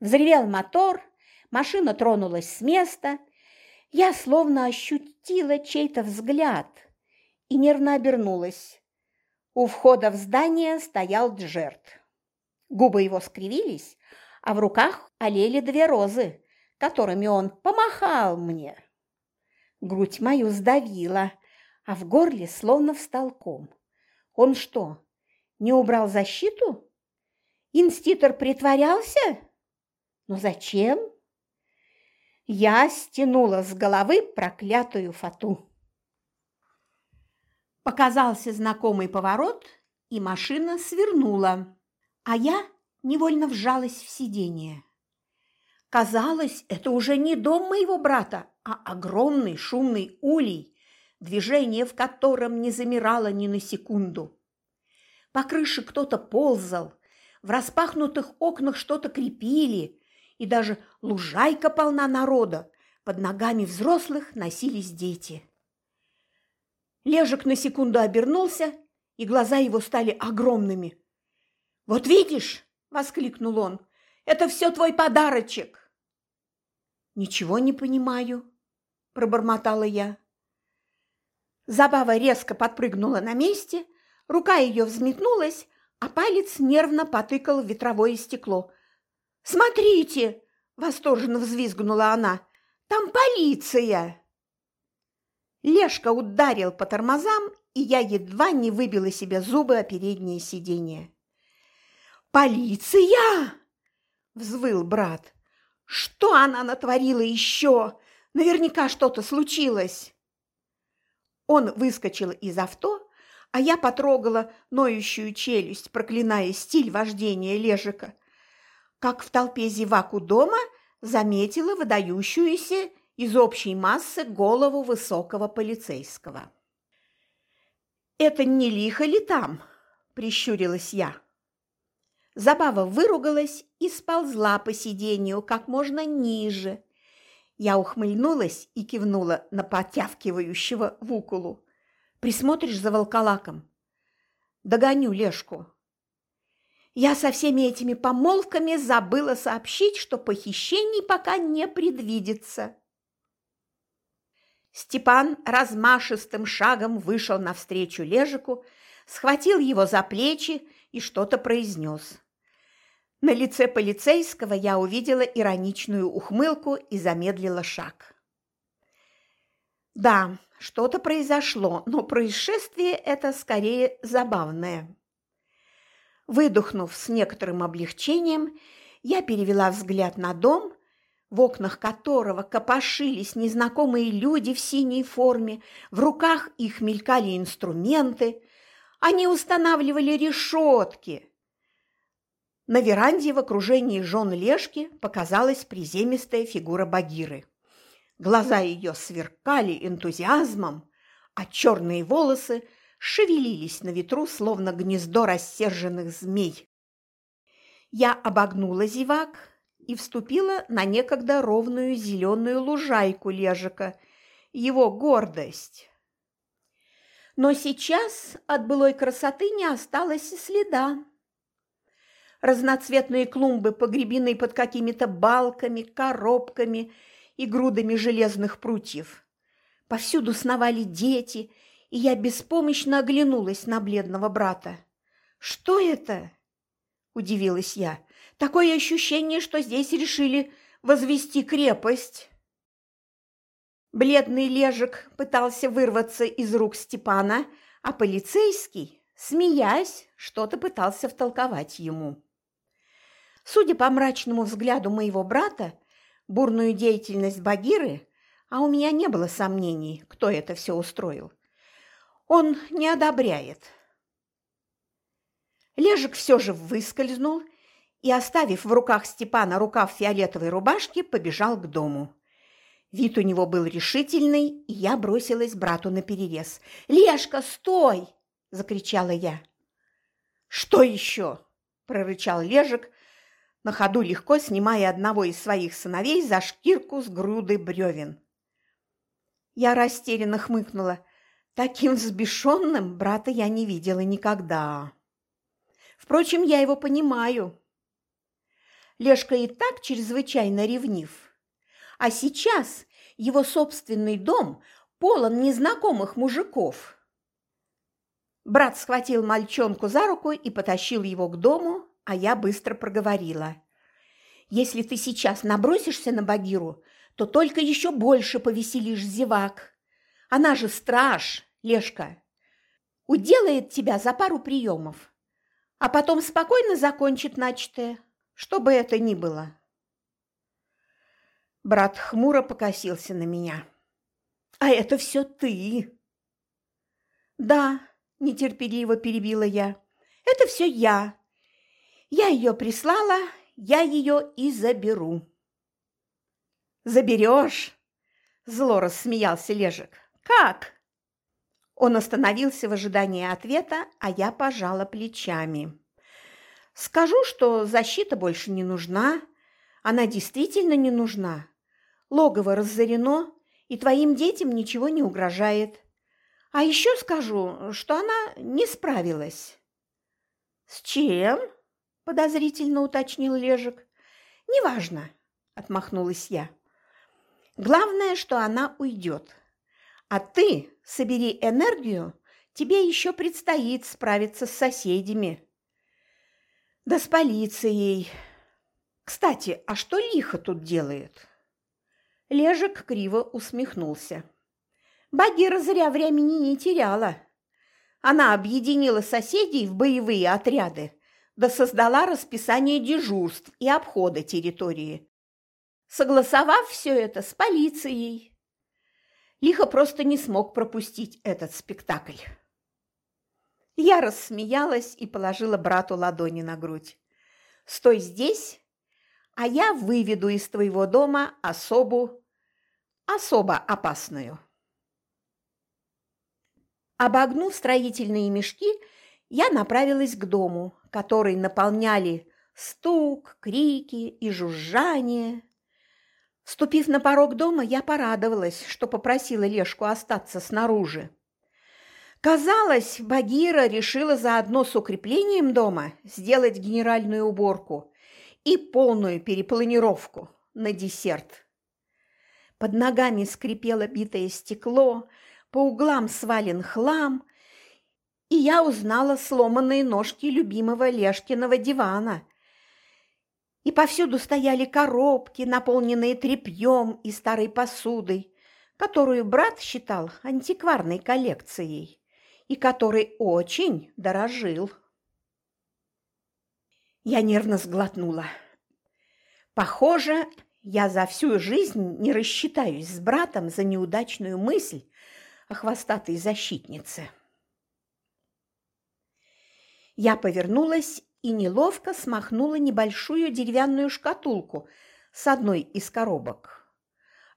Взревел мотор, машина тронулась с места. Я словно ощутила чей-то взгляд – и нервно обернулась. У входа в здание стоял Джерт. Губы его скривились, а в руках олели две розы, которыми он помахал мне. Грудь мою сдавила, а в горле словно встал ком. Он что, не убрал защиту? Инститор притворялся? Но зачем? Я стянула с головы проклятую фату. Показался знакомый поворот, и машина свернула, а я невольно вжалась в сиденье. Казалось, это уже не дом моего брата, а огромный шумный улей, движение в котором не замирало ни на секунду. По крыше кто-то ползал, в распахнутых окнах что-то крепили, и даже лужайка полна народа, под ногами взрослых носились дети. Лежик на секунду обернулся, и глаза его стали огромными. «Вот видишь!» – воскликнул он. «Это все твой подарочек!» «Ничего не понимаю», – пробормотала я. Забава резко подпрыгнула на месте, рука ее взметнулась, а палец нервно потыкал в ветровое стекло. «Смотрите!» – восторженно взвизгнула она. «Там полиция!» Лешка ударил по тормозам, и я едва не выбила себе зубы о переднее сиденье. «Полиция!» – взвыл брат. «Что она натворила еще? Наверняка что-то случилось!» Он выскочил из авто, а я потрогала ноющую челюсть, проклиная стиль вождения Лежика. Как в толпе зевак у дома заметила выдающуюся из общей массы голову высокого полицейского. «Это не лихо ли там?» – прищурилась я. Забава выругалась и сползла по сиденью как можно ниже. Я ухмыльнулась и кивнула на потявкивающего Вукулу. «Присмотришь за волколаком?» «Догоню Лешку». Я со всеми этими помолвками забыла сообщить, что похищений пока не предвидится. Степан размашистым шагом вышел навстречу Лежику, схватил его за плечи и что-то произнес. На лице полицейского я увидела ироничную ухмылку и замедлила шаг. Да, что-то произошло, но происшествие это скорее забавное. Выдохнув с некоторым облегчением, я перевела взгляд на дом в окнах которого копошились незнакомые люди в синей форме, в руках их мелькали инструменты, они устанавливали решетки. На веранде в окружении жен Лешки показалась приземистая фигура Багиры. Глаза ее сверкали энтузиазмом, а черные волосы шевелились на ветру, словно гнездо рассерженных змей. Я обогнула зевак, и вступила на некогда ровную зеленую лужайку лежика, его гордость. Но сейчас от былой красоты не осталось и следа. Разноцветные клумбы погребены под какими-то балками, коробками и грудами железных прутьев. Повсюду сновали дети, и я беспомощно оглянулась на бледного брата. «Что это?» – удивилась я. Такое ощущение, что здесь решили возвести крепость. Бледный лежик пытался вырваться из рук Степана, а полицейский, смеясь, что-то пытался втолковать ему. Судя по мрачному взгляду моего брата, бурную деятельность Багиры, а у меня не было сомнений, кто это все устроил, он не одобряет. Лежик все же выскользнул и, оставив в руках Степана рукав фиолетовой рубашки, побежал к дому. Вид у него был решительный, и я бросилась брату на перерез. «Лешка, стой!» – закричала я. «Что еще?» – прорычал Лежик, на ходу легко снимая одного из своих сыновей за шкирку с груды бревен. Я растерянно хмыкнула. Таким взбешенным брата я не видела никогда. Впрочем, я его понимаю. Лешка и так чрезвычайно ревнив. А сейчас его собственный дом полон незнакомых мужиков. Брат схватил мальчонку за руку и потащил его к дому, а я быстро проговорила. «Если ты сейчас набросишься на Багиру, то только еще больше повеселишь зевак. Она же страж, Лешка. Уделает тебя за пару приемов, а потом спокойно закончит начатое что бы это ни было. Брат хмуро покосился на меня. «А это все ты!» «Да», – нетерпеливо перебила я, – «это все я. Я ее прислала, я ее и заберу». «Заберешь?» – зло рассмеялся Лежик. «Как?» Он остановился в ожидании ответа, а я пожала плечами. Скажу, что защита больше не нужна. Она действительно не нужна. Логово разорено, и твоим детям ничего не угрожает. А еще скажу, что она не справилась. С чем? подозрительно уточнил Лежик. Неважно, отмахнулась я. Главное, что она уйдет. А ты собери энергию, тебе еще предстоит справиться с соседями. Да с полицией. Кстати, а что лихо тут делает? Лежик криво усмехнулся. Багира зря времени не теряла. Она объединила соседей в боевые отряды, да создала расписание дежурств и обхода территории, согласовав все это с полицией. Лихо просто не смог пропустить этот спектакль. Я рассмеялась и положила брату ладони на грудь. «Стой здесь, а я выведу из твоего дома особу, особо опасную». Обогнув строительные мешки, я направилась к дому, который наполняли стук, крики и жужжание. Вступив на порог дома, я порадовалась, что попросила Лешку остаться снаружи. Казалось, Багира решила заодно с укреплением дома сделать генеральную уборку и полную перепланировку на десерт. Под ногами скрипело битое стекло, по углам свален хлам, и я узнала сломанные ножки любимого Лешкиного дивана. И повсюду стояли коробки, наполненные тряпьем и старой посудой, которую брат считал антикварной коллекцией и которой очень дорожил. Я нервно сглотнула. Похоже, я за всю жизнь не рассчитаюсь с братом за неудачную мысль о хвостатой защитнице. Я повернулась и неловко смахнула небольшую деревянную шкатулку с одной из коробок.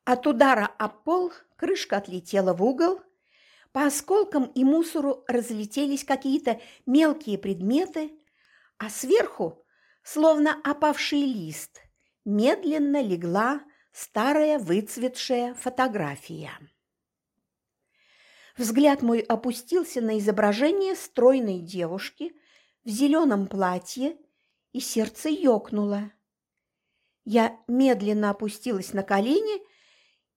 От удара о пол крышка отлетела в угол, по осколкам и мусору разлетелись какие-то мелкие предметы, а сверху, словно опавший лист, медленно легла старая выцветшая фотография. Взгляд мой опустился на изображение стройной девушки в зеленом платье, и сердце ёкнуло. Я медленно опустилась на колени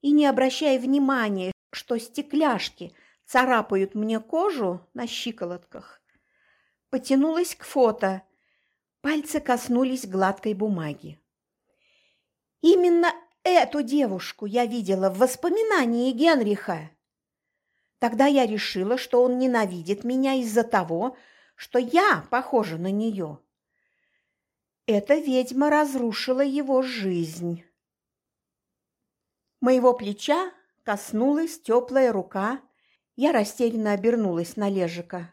и, не обращая внимания, что стекляшки царапают мне кожу на щиколотках, потянулась к фото. Пальцы коснулись гладкой бумаги. Именно эту девушку я видела в воспоминании Генриха. Тогда я решила, что он ненавидит меня из-за того, что я похожа на нее. Эта ведьма разрушила его жизнь. Моего плеча коснулась теплая рука, я растерянно обернулась на Лежика.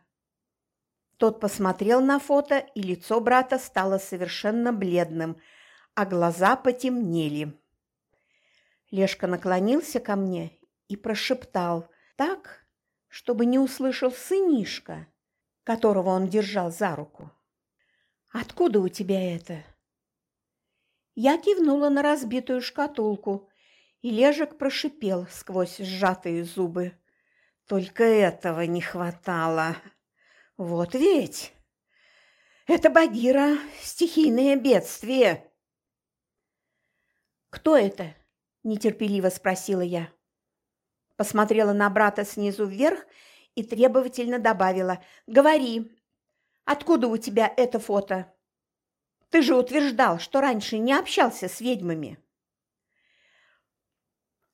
Тот посмотрел на фото, и лицо брата стало совершенно бледным, а глаза потемнели. Лешка наклонился ко мне и прошептал так, чтобы не услышал сынишка, которого он держал за руку. «Откуда у тебя это?» Я кивнула на разбитую шкатулку, и Лежек прошипел сквозь сжатые зубы. «Только этого не хватало. Вот ведь! Это Багира – стихийное бедствие!» «Кто это?» – нетерпеливо спросила я. Посмотрела на брата снизу вверх и требовательно добавила «Говори, откуда у тебя это фото? Ты же утверждал, что раньше не общался с ведьмами».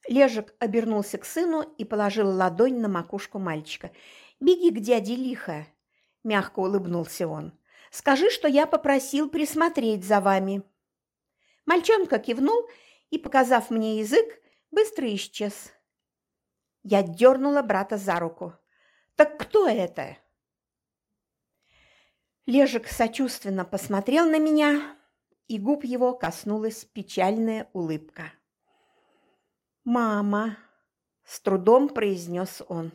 Лежик обернулся к сыну и положил ладонь на макушку мальчика. «Беги к дяде Лихо», – мягко улыбнулся он. «Скажи, что я попросил присмотреть за вами». Мальчонка кивнул и, показав мне язык, быстро исчез. Я дернула брата за руку. «Так кто это?» Лежик сочувственно посмотрел на меня, и губ его коснулась печальная улыбка. «Мама!» – с трудом произнес он.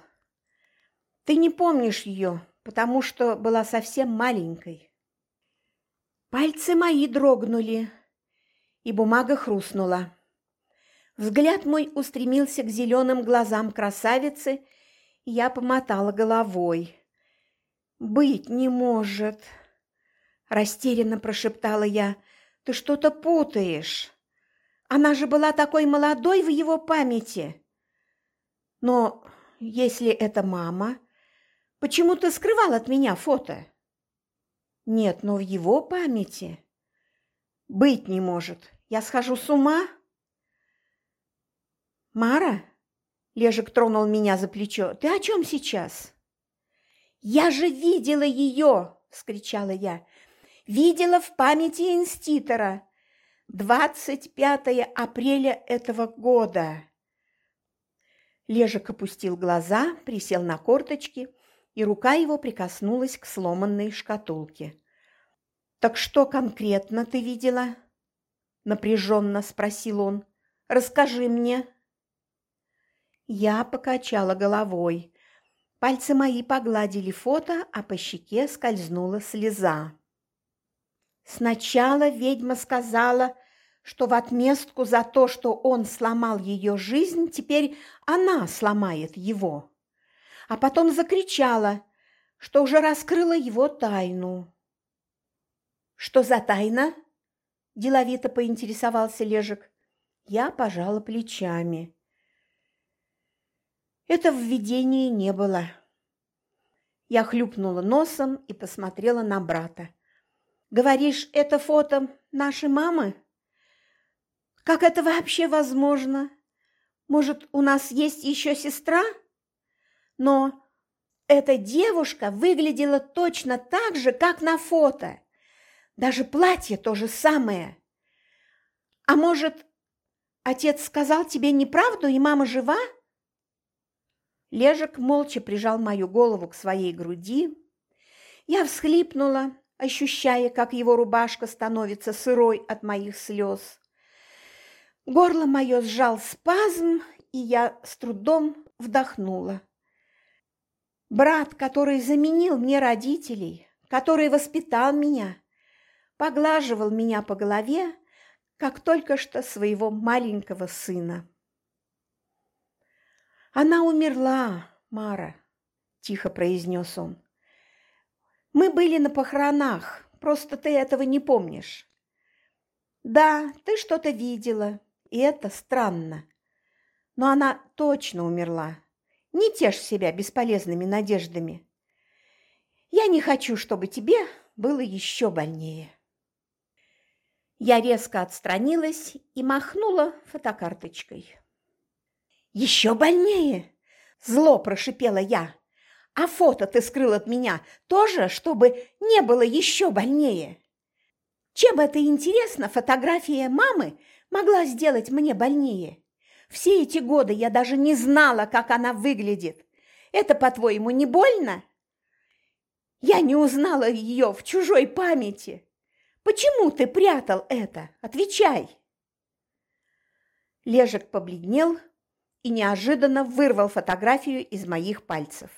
«Ты не помнишь ее, потому что была совсем маленькой». Пальцы мои дрогнули, и бумага хрустнула. Взгляд мой устремился к зеленым глазам красавицы, Я помотала головой. «Быть не может!» Растерянно прошептала я. «Ты что-то путаешь. Она же была такой молодой в его памяти!» «Но если это мама, почему ты скрывал от меня фото?» «Нет, но в его памяти...» «Быть не может. Я схожу с ума?» «Мара?» Лежик тронул меня за плечо. «Ты о чем сейчас?» «Я же видела ее!» – вскричала я. «Видела в памяти инститора. 25 апреля этого года». Лежик опустил глаза, присел на корточки, и рука его прикоснулась к сломанной шкатулке. «Так что конкретно ты видела?» – напряженно спросил он. «Расскажи мне». Я покачала головой. Пальцы мои погладили фото, а по щеке скользнула слеза. Сначала ведьма сказала, что в отместку за то, что он сломал ее жизнь, теперь она сломает его. А потом закричала, что уже раскрыла его тайну. «Что за тайна?» – деловито поинтересовался Лежик. Я пожала плечами. Это в видении не было. Я хлюпнула носом и посмотрела на брата. «Говоришь, это фото нашей мамы? Как это вообще возможно? Может, у нас есть еще сестра? Но эта девушка выглядела точно так же, как на фото. Даже платье то же самое. А может, отец сказал тебе неправду, и мама жива?» Лежик молча прижал мою голову к своей груди. Я всхлипнула, ощущая, как его рубашка становится сырой от моих слез. Горло мое сжал спазм, и я с трудом вдохнула. Брат, который заменил мне родителей, который воспитал меня, поглаживал меня по голове, как только что своего маленького сына. «Она умерла, Мара», – тихо произнес он. «Мы были на похоронах, просто ты этого не помнишь». «Да, ты что-то видела, и это странно. Но она точно умерла. Не тешь себя бесполезными надеждами. Я не хочу, чтобы тебе было еще больнее». Я резко отстранилась и махнула фотокарточкой. «Еще больнее!» – зло прошипела я. «А фото ты скрыл от меня тоже, чтобы не было еще больнее!» Чем это интересно, фотография мамы могла сделать мне больнее? Все эти годы я даже не знала, как она выглядит. Это, по-твоему, не больно? Я не узнала ее в чужой памяти. Почему ты прятал это? Отвечай!» Лежик побледнел, и неожиданно вырвал фотографию из моих пальцев.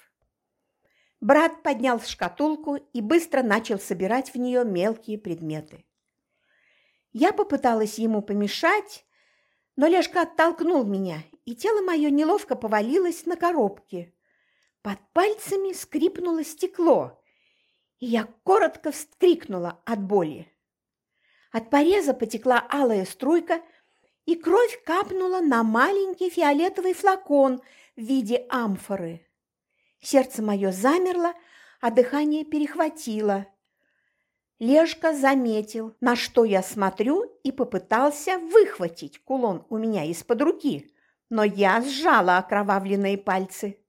Брат поднял шкатулку и быстро начал собирать в нее мелкие предметы. Я попыталась ему помешать, но Лешка оттолкнул меня, и тело мое неловко повалилось на коробке. Под пальцами скрипнуло стекло, и я коротко вскрикнула от боли. От пореза потекла алая струйка – и кровь капнула на маленький фиолетовый флакон в виде амфоры. Сердце мое замерло, а дыхание перехватило. Лешка заметил, на что я смотрю, и попытался выхватить кулон у меня из-под руки, но я сжала окровавленные пальцы.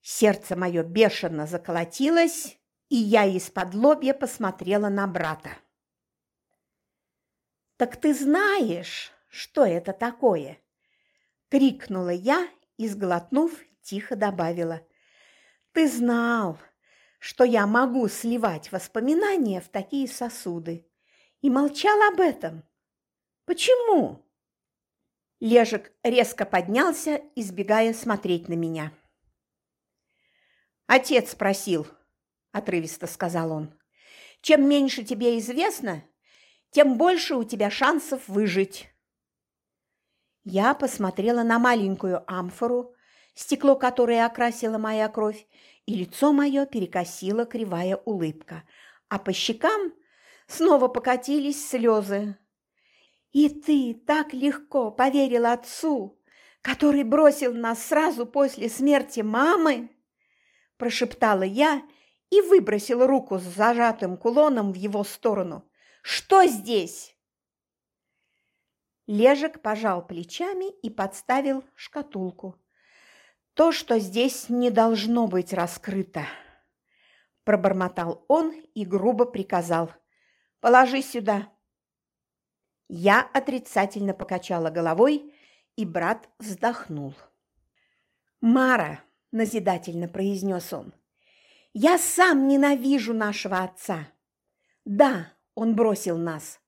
Сердце мое бешено заколотилось, и я из-под лобья посмотрела на брата. «Так ты знаешь, что это такое?» Крикнула я и, сглотнув, тихо добавила. «Ты знал, что я могу сливать воспоминания в такие сосуды, и молчал об этом. Почему?» Лежик резко поднялся, избегая смотреть на меня. «Отец спросил», – отрывисто сказал он. «Чем меньше тебе известно, тем больше у тебя шансов выжить». Я посмотрела на маленькую амфору, стекло которое окрасила моя кровь, и лицо мое перекосила кривая улыбка, а по щекам снова покатились слезы. «И ты так легко поверил отцу, который бросил нас сразу после смерти мамы?» – прошептала я и выбросила руку с зажатым кулоном в его сторону. «Что здесь?» Лежек пожал плечами и подставил шкатулку. «То, что здесь не должно быть раскрыто», – пробормотал он и грубо приказал. «Положи сюда». Я отрицательно покачала головой, и брат вздохнул. «Мара», – назидательно произнес он, – «я сам ненавижу нашего отца. Да, он бросил нас,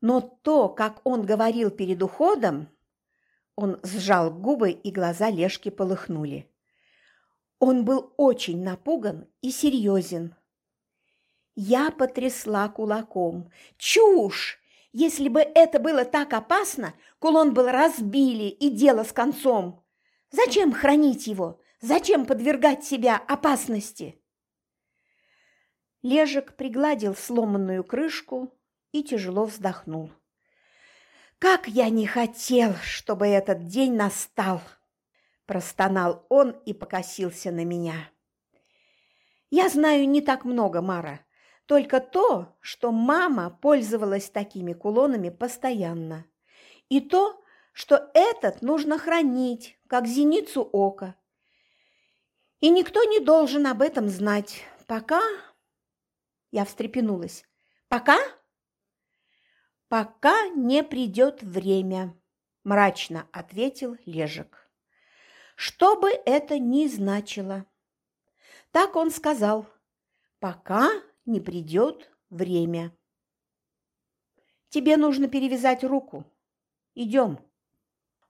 но то, как он говорил перед уходом, он сжал губы, и глаза Лешки полыхнули. Он был очень напуган и серьезен. Я потрясла кулаком. Чушь! Если бы это было так опасно, кулон был разбили и дело с концом. Зачем хранить его? Зачем подвергать себя опасности? Лежек пригладил сломанную крышку, и тяжело вздохнул. «Как я не хотел, чтобы этот день настал!» Простонал он и покосился на меня. «Я знаю не так много, Мара, только то, что мама пользовалась такими кулонами постоянно, и то, что этот нужно хранить, как зеницу ока. И никто не должен об этом знать, пока...» Я встрепенулась. «Пока?» «Пока не придет время», – мрачно ответил Лежек. «Что бы это ни значило». Так он сказал, «пока не придет время». «Тебе нужно перевязать руку. Идем».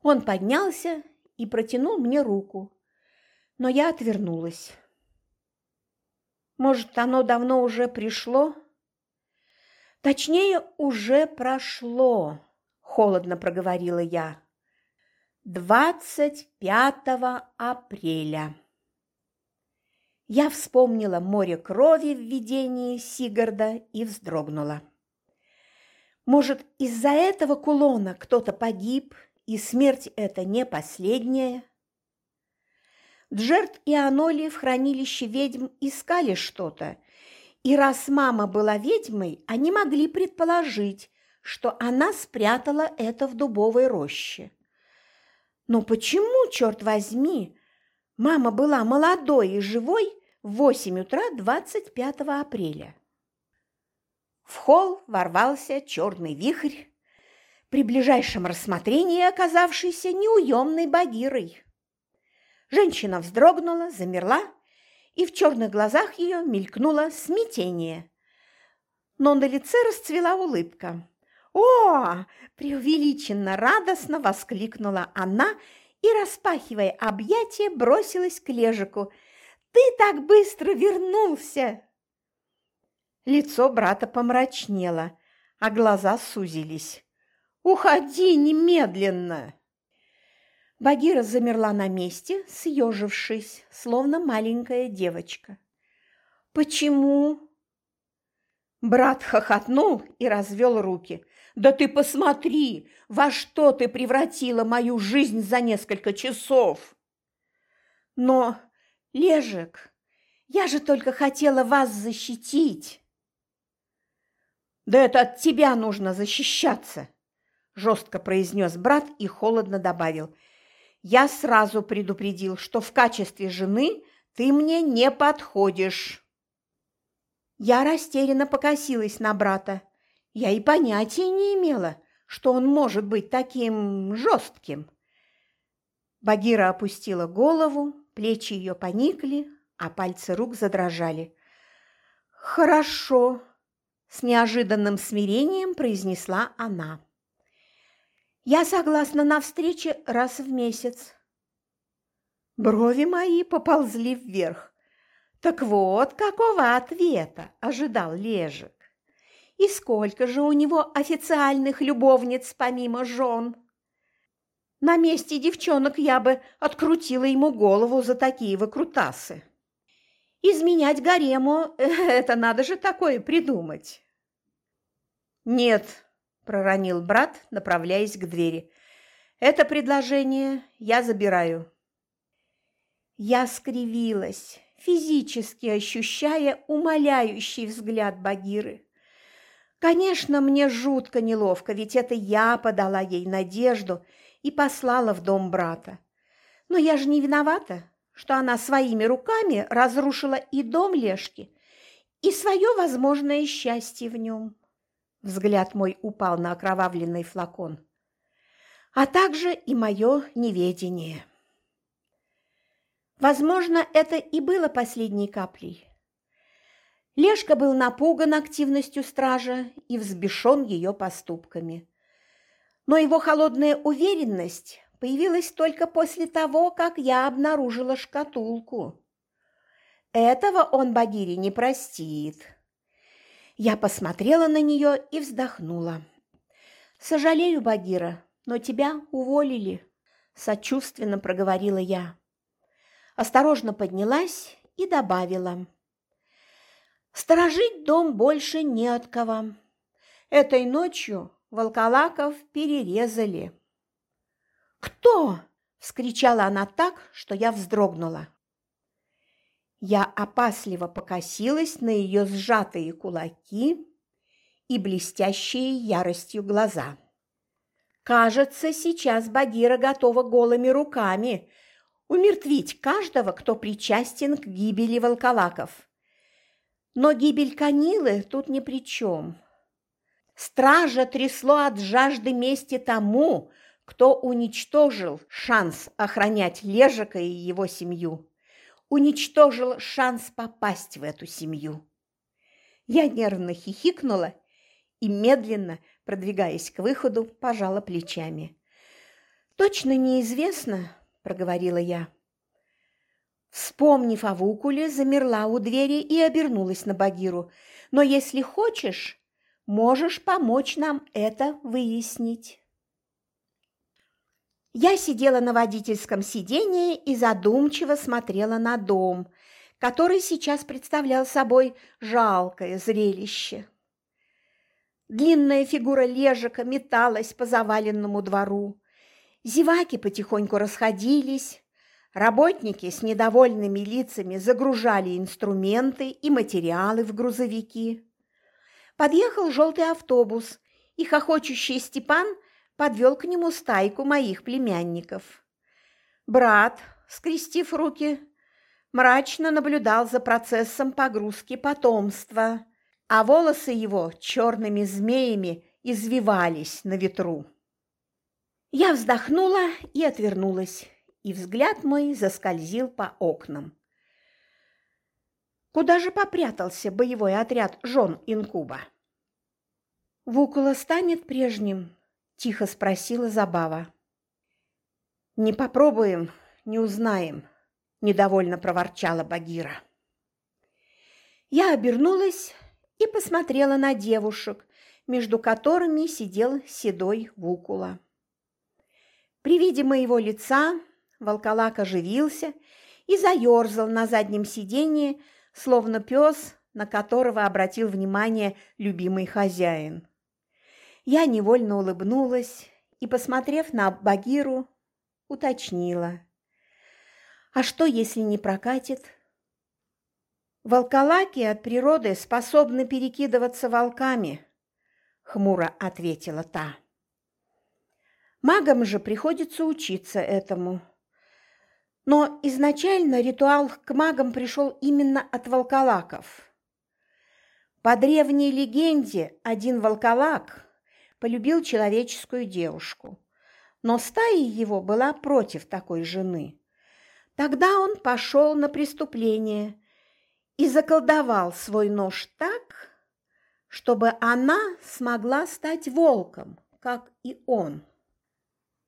Он поднялся и протянул мне руку, но я отвернулась. «Может, оно давно уже пришло?» Точнее, уже прошло, холодно проговорила я. 25 апреля. Я вспомнила море крови в видении Сигарда и вздрогнула. Может, из-за этого кулона кто-то погиб, и смерть эта не последняя? Джерт и Аноли в хранилище ведьм искали что-то и раз мама была ведьмой, они могли предположить, что она спрятала это в дубовой роще. Но почему, черт возьми, мама была молодой и живой в 8 утра 25 апреля? В холл ворвался черный вихрь, при ближайшем рассмотрении оказавшийся неуемной Багирой. Женщина вздрогнула, замерла и в черных глазах ее мелькнуло смятение. Но на лице расцвела улыбка. «О!» – преувеличенно радостно воскликнула она и, распахивая объятия, бросилась к лежику. «Ты так быстро вернулся!» Лицо брата помрачнело, а глаза сузились. «Уходи немедленно!» Багира замерла на месте, съежившись, словно маленькая девочка. «Почему?» Брат хохотнул и развел руки. «Да ты посмотри, во что ты превратила мою жизнь за несколько часов!» «Но, Лежек, я же только хотела вас защитить!» «Да это от тебя нужно защищаться!» жестко произнес брат и холодно добавил – я сразу предупредил, что в качестве жены ты мне не подходишь. Я растерянно покосилась на брата. Я и понятия не имела, что он может быть таким жестким. Багира опустила голову, плечи ее поникли, а пальцы рук задрожали. «Хорошо», – с неожиданным смирением произнесла она. Я согласна на встречи раз в месяц. Брови мои поползли вверх. Так вот, какого ответа ожидал Лежик? И сколько же у него официальных любовниц помимо жен? На месте девчонок я бы открутила ему голову за такие выкрутасы. Изменять гарему – [laughs] это надо же такое придумать. Нет, проронил брат, направляясь к двери. Это предложение я забираю. Я скривилась, физически ощущая умоляющий взгляд Багиры. Конечно, мне жутко неловко, ведь это я подала ей надежду и послала в дом брата. Но я же не виновата, что она своими руками разрушила и дом Лешки, и свое возможное счастье в нем. Взгляд мой упал на окровавленный флакон. А также и мое неведение. Возможно, это и было последней каплей. Лешка был напуган активностью стража и взбешен ее поступками. Но его холодная уверенность появилась только после того, как я обнаружила шкатулку. Этого он Багире не простит. Я посмотрела на нее и вздохнула. «Сожалею, Багира, но тебя уволили», – сочувственно проговорила я. Осторожно поднялась и добавила. «Сторожить дом больше не от кого. Этой ночью волколаков перерезали». «Кто?» – вскричала она так, что я вздрогнула. Я опасливо покосилась на ее сжатые кулаки и блестящие яростью глаза. Кажется, сейчас Багира готова голыми руками умертвить каждого, кто причастен к гибели волколаков. Но гибель Канилы тут ни при чем. Стража трясло от жажды мести тому, кто уничтожил шанс охранять Лежика и его семью уничтожил шанс попасть в эту семью. Я нервно хихикнула и, медленно продвигаясь к выходу, пожала плечами. «Точно неизвестно», – проговорила я. Вспомнив о Вукуле, замерла у двери и обернулась на Багиру. «Но если хочешь, можешь помочь нам это выяснить». Я сидела на водительском сидении и задумчиво смотрела на дом, который сейчас представлял собой жалкое зрелище. Длинная фигура лежика металась по заваленному двору. Зеваки потихоньку расходились, работники с недовольными лицами загружали инструменты и материалы в грузовики. Подъехал желтый автобус, и хохочущий Степан – подвел к нему стайку моих племянников. Брат, скрестив руки, мрачно наблюдал за процессом погрузки потомства, а волосы его черными змеями извивались на ветру. Я вздохнула и отвернулась, и взгляд мой заскользил по окнам. Куда же попрятался боевой отряд жен Инкуба? Вукула станет прежним, Тихо спросила Забава. «Не попробуем, не узнаем», – недовольно проворчала Багира. Я обернулась и посмотрела на девушек, между которыми сидел седой Вукула. При виде моего лица волколак оживился и заерзал на заднем сиденье, словно пес, на которого обратил внимание любимый хозяин. Я невольно улыбнулась и, посмотрев на Багиру, уточнила. «А что, если не прокатит?» «Волколаки от природы способны перекидываться волками», – хмуро ответила та. «Магам же приходится учиться этому. Но изначально ритуал к магам пришел именно от волколаков. По древней легенде один волколак – полюбил человеческую девушку. Но стая его была против такой жены. Тогда он пошел на преступление и заколдовал свой нож так, чтобы она смогла стать волком, как и он.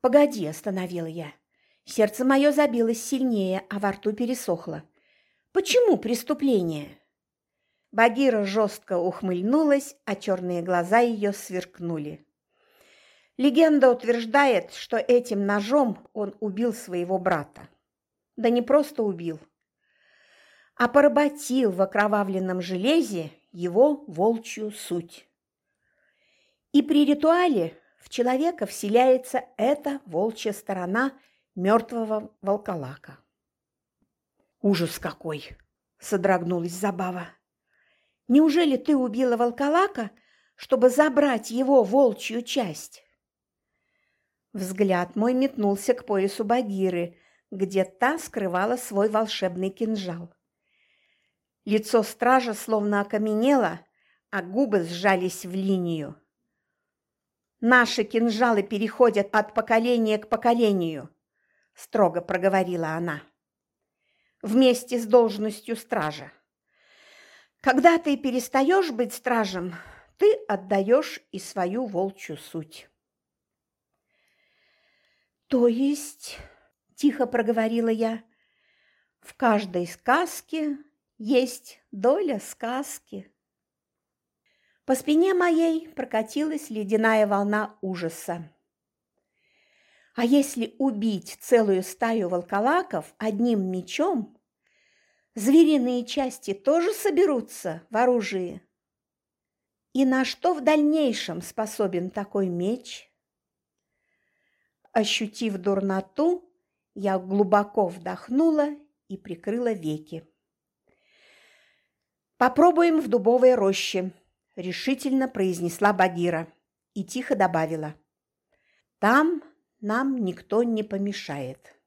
«Погоди», – остановила я. Сердце мое забилось сильнее, а во рту пересохло. «Почему преступление?» Багира жестко ухмыльнулась, а черные глаза ее сверкнули. Легенда утверждает, что этим ножом он убил своего брата. Да не просто убил, а поработил в окровавленном железе его волчью суть. И при ритуале в человека вселяется эта волчья сторона мертвого волколака. «Ужас какой!» – содрогнулась Забава. «Неужели ты убила волколака, чтобы забрать его волчью часть?» Взгляд мой метнулся к поясу Багиры, где та скрывала свой волшебный кинжал. Лицо стража словно окаменело, а губы сжались в линию. Наши кинжалы переходят от поколения к поколению, строго проговорила она. Вместе с должностью стража. Когда ты перестаешь быть стражем, ты отдаешь и свою волчью суть. То есть, тихо проговорила я, в каждой сказке есть доля сказки. По спине моей прокатилась ледяная волна ужаса. А если убить целую стаю волколаков одним мечом, звериные части тоже соберутся в оружии? И на что в дальнейшем способен такой меч? Ощутив дурноту, я глубоко вдохнула и прикрыла веки. «Попробуем в дубовой роще», – решительно произнесла Багира и тихо добавила. «Там нам никто не помешает».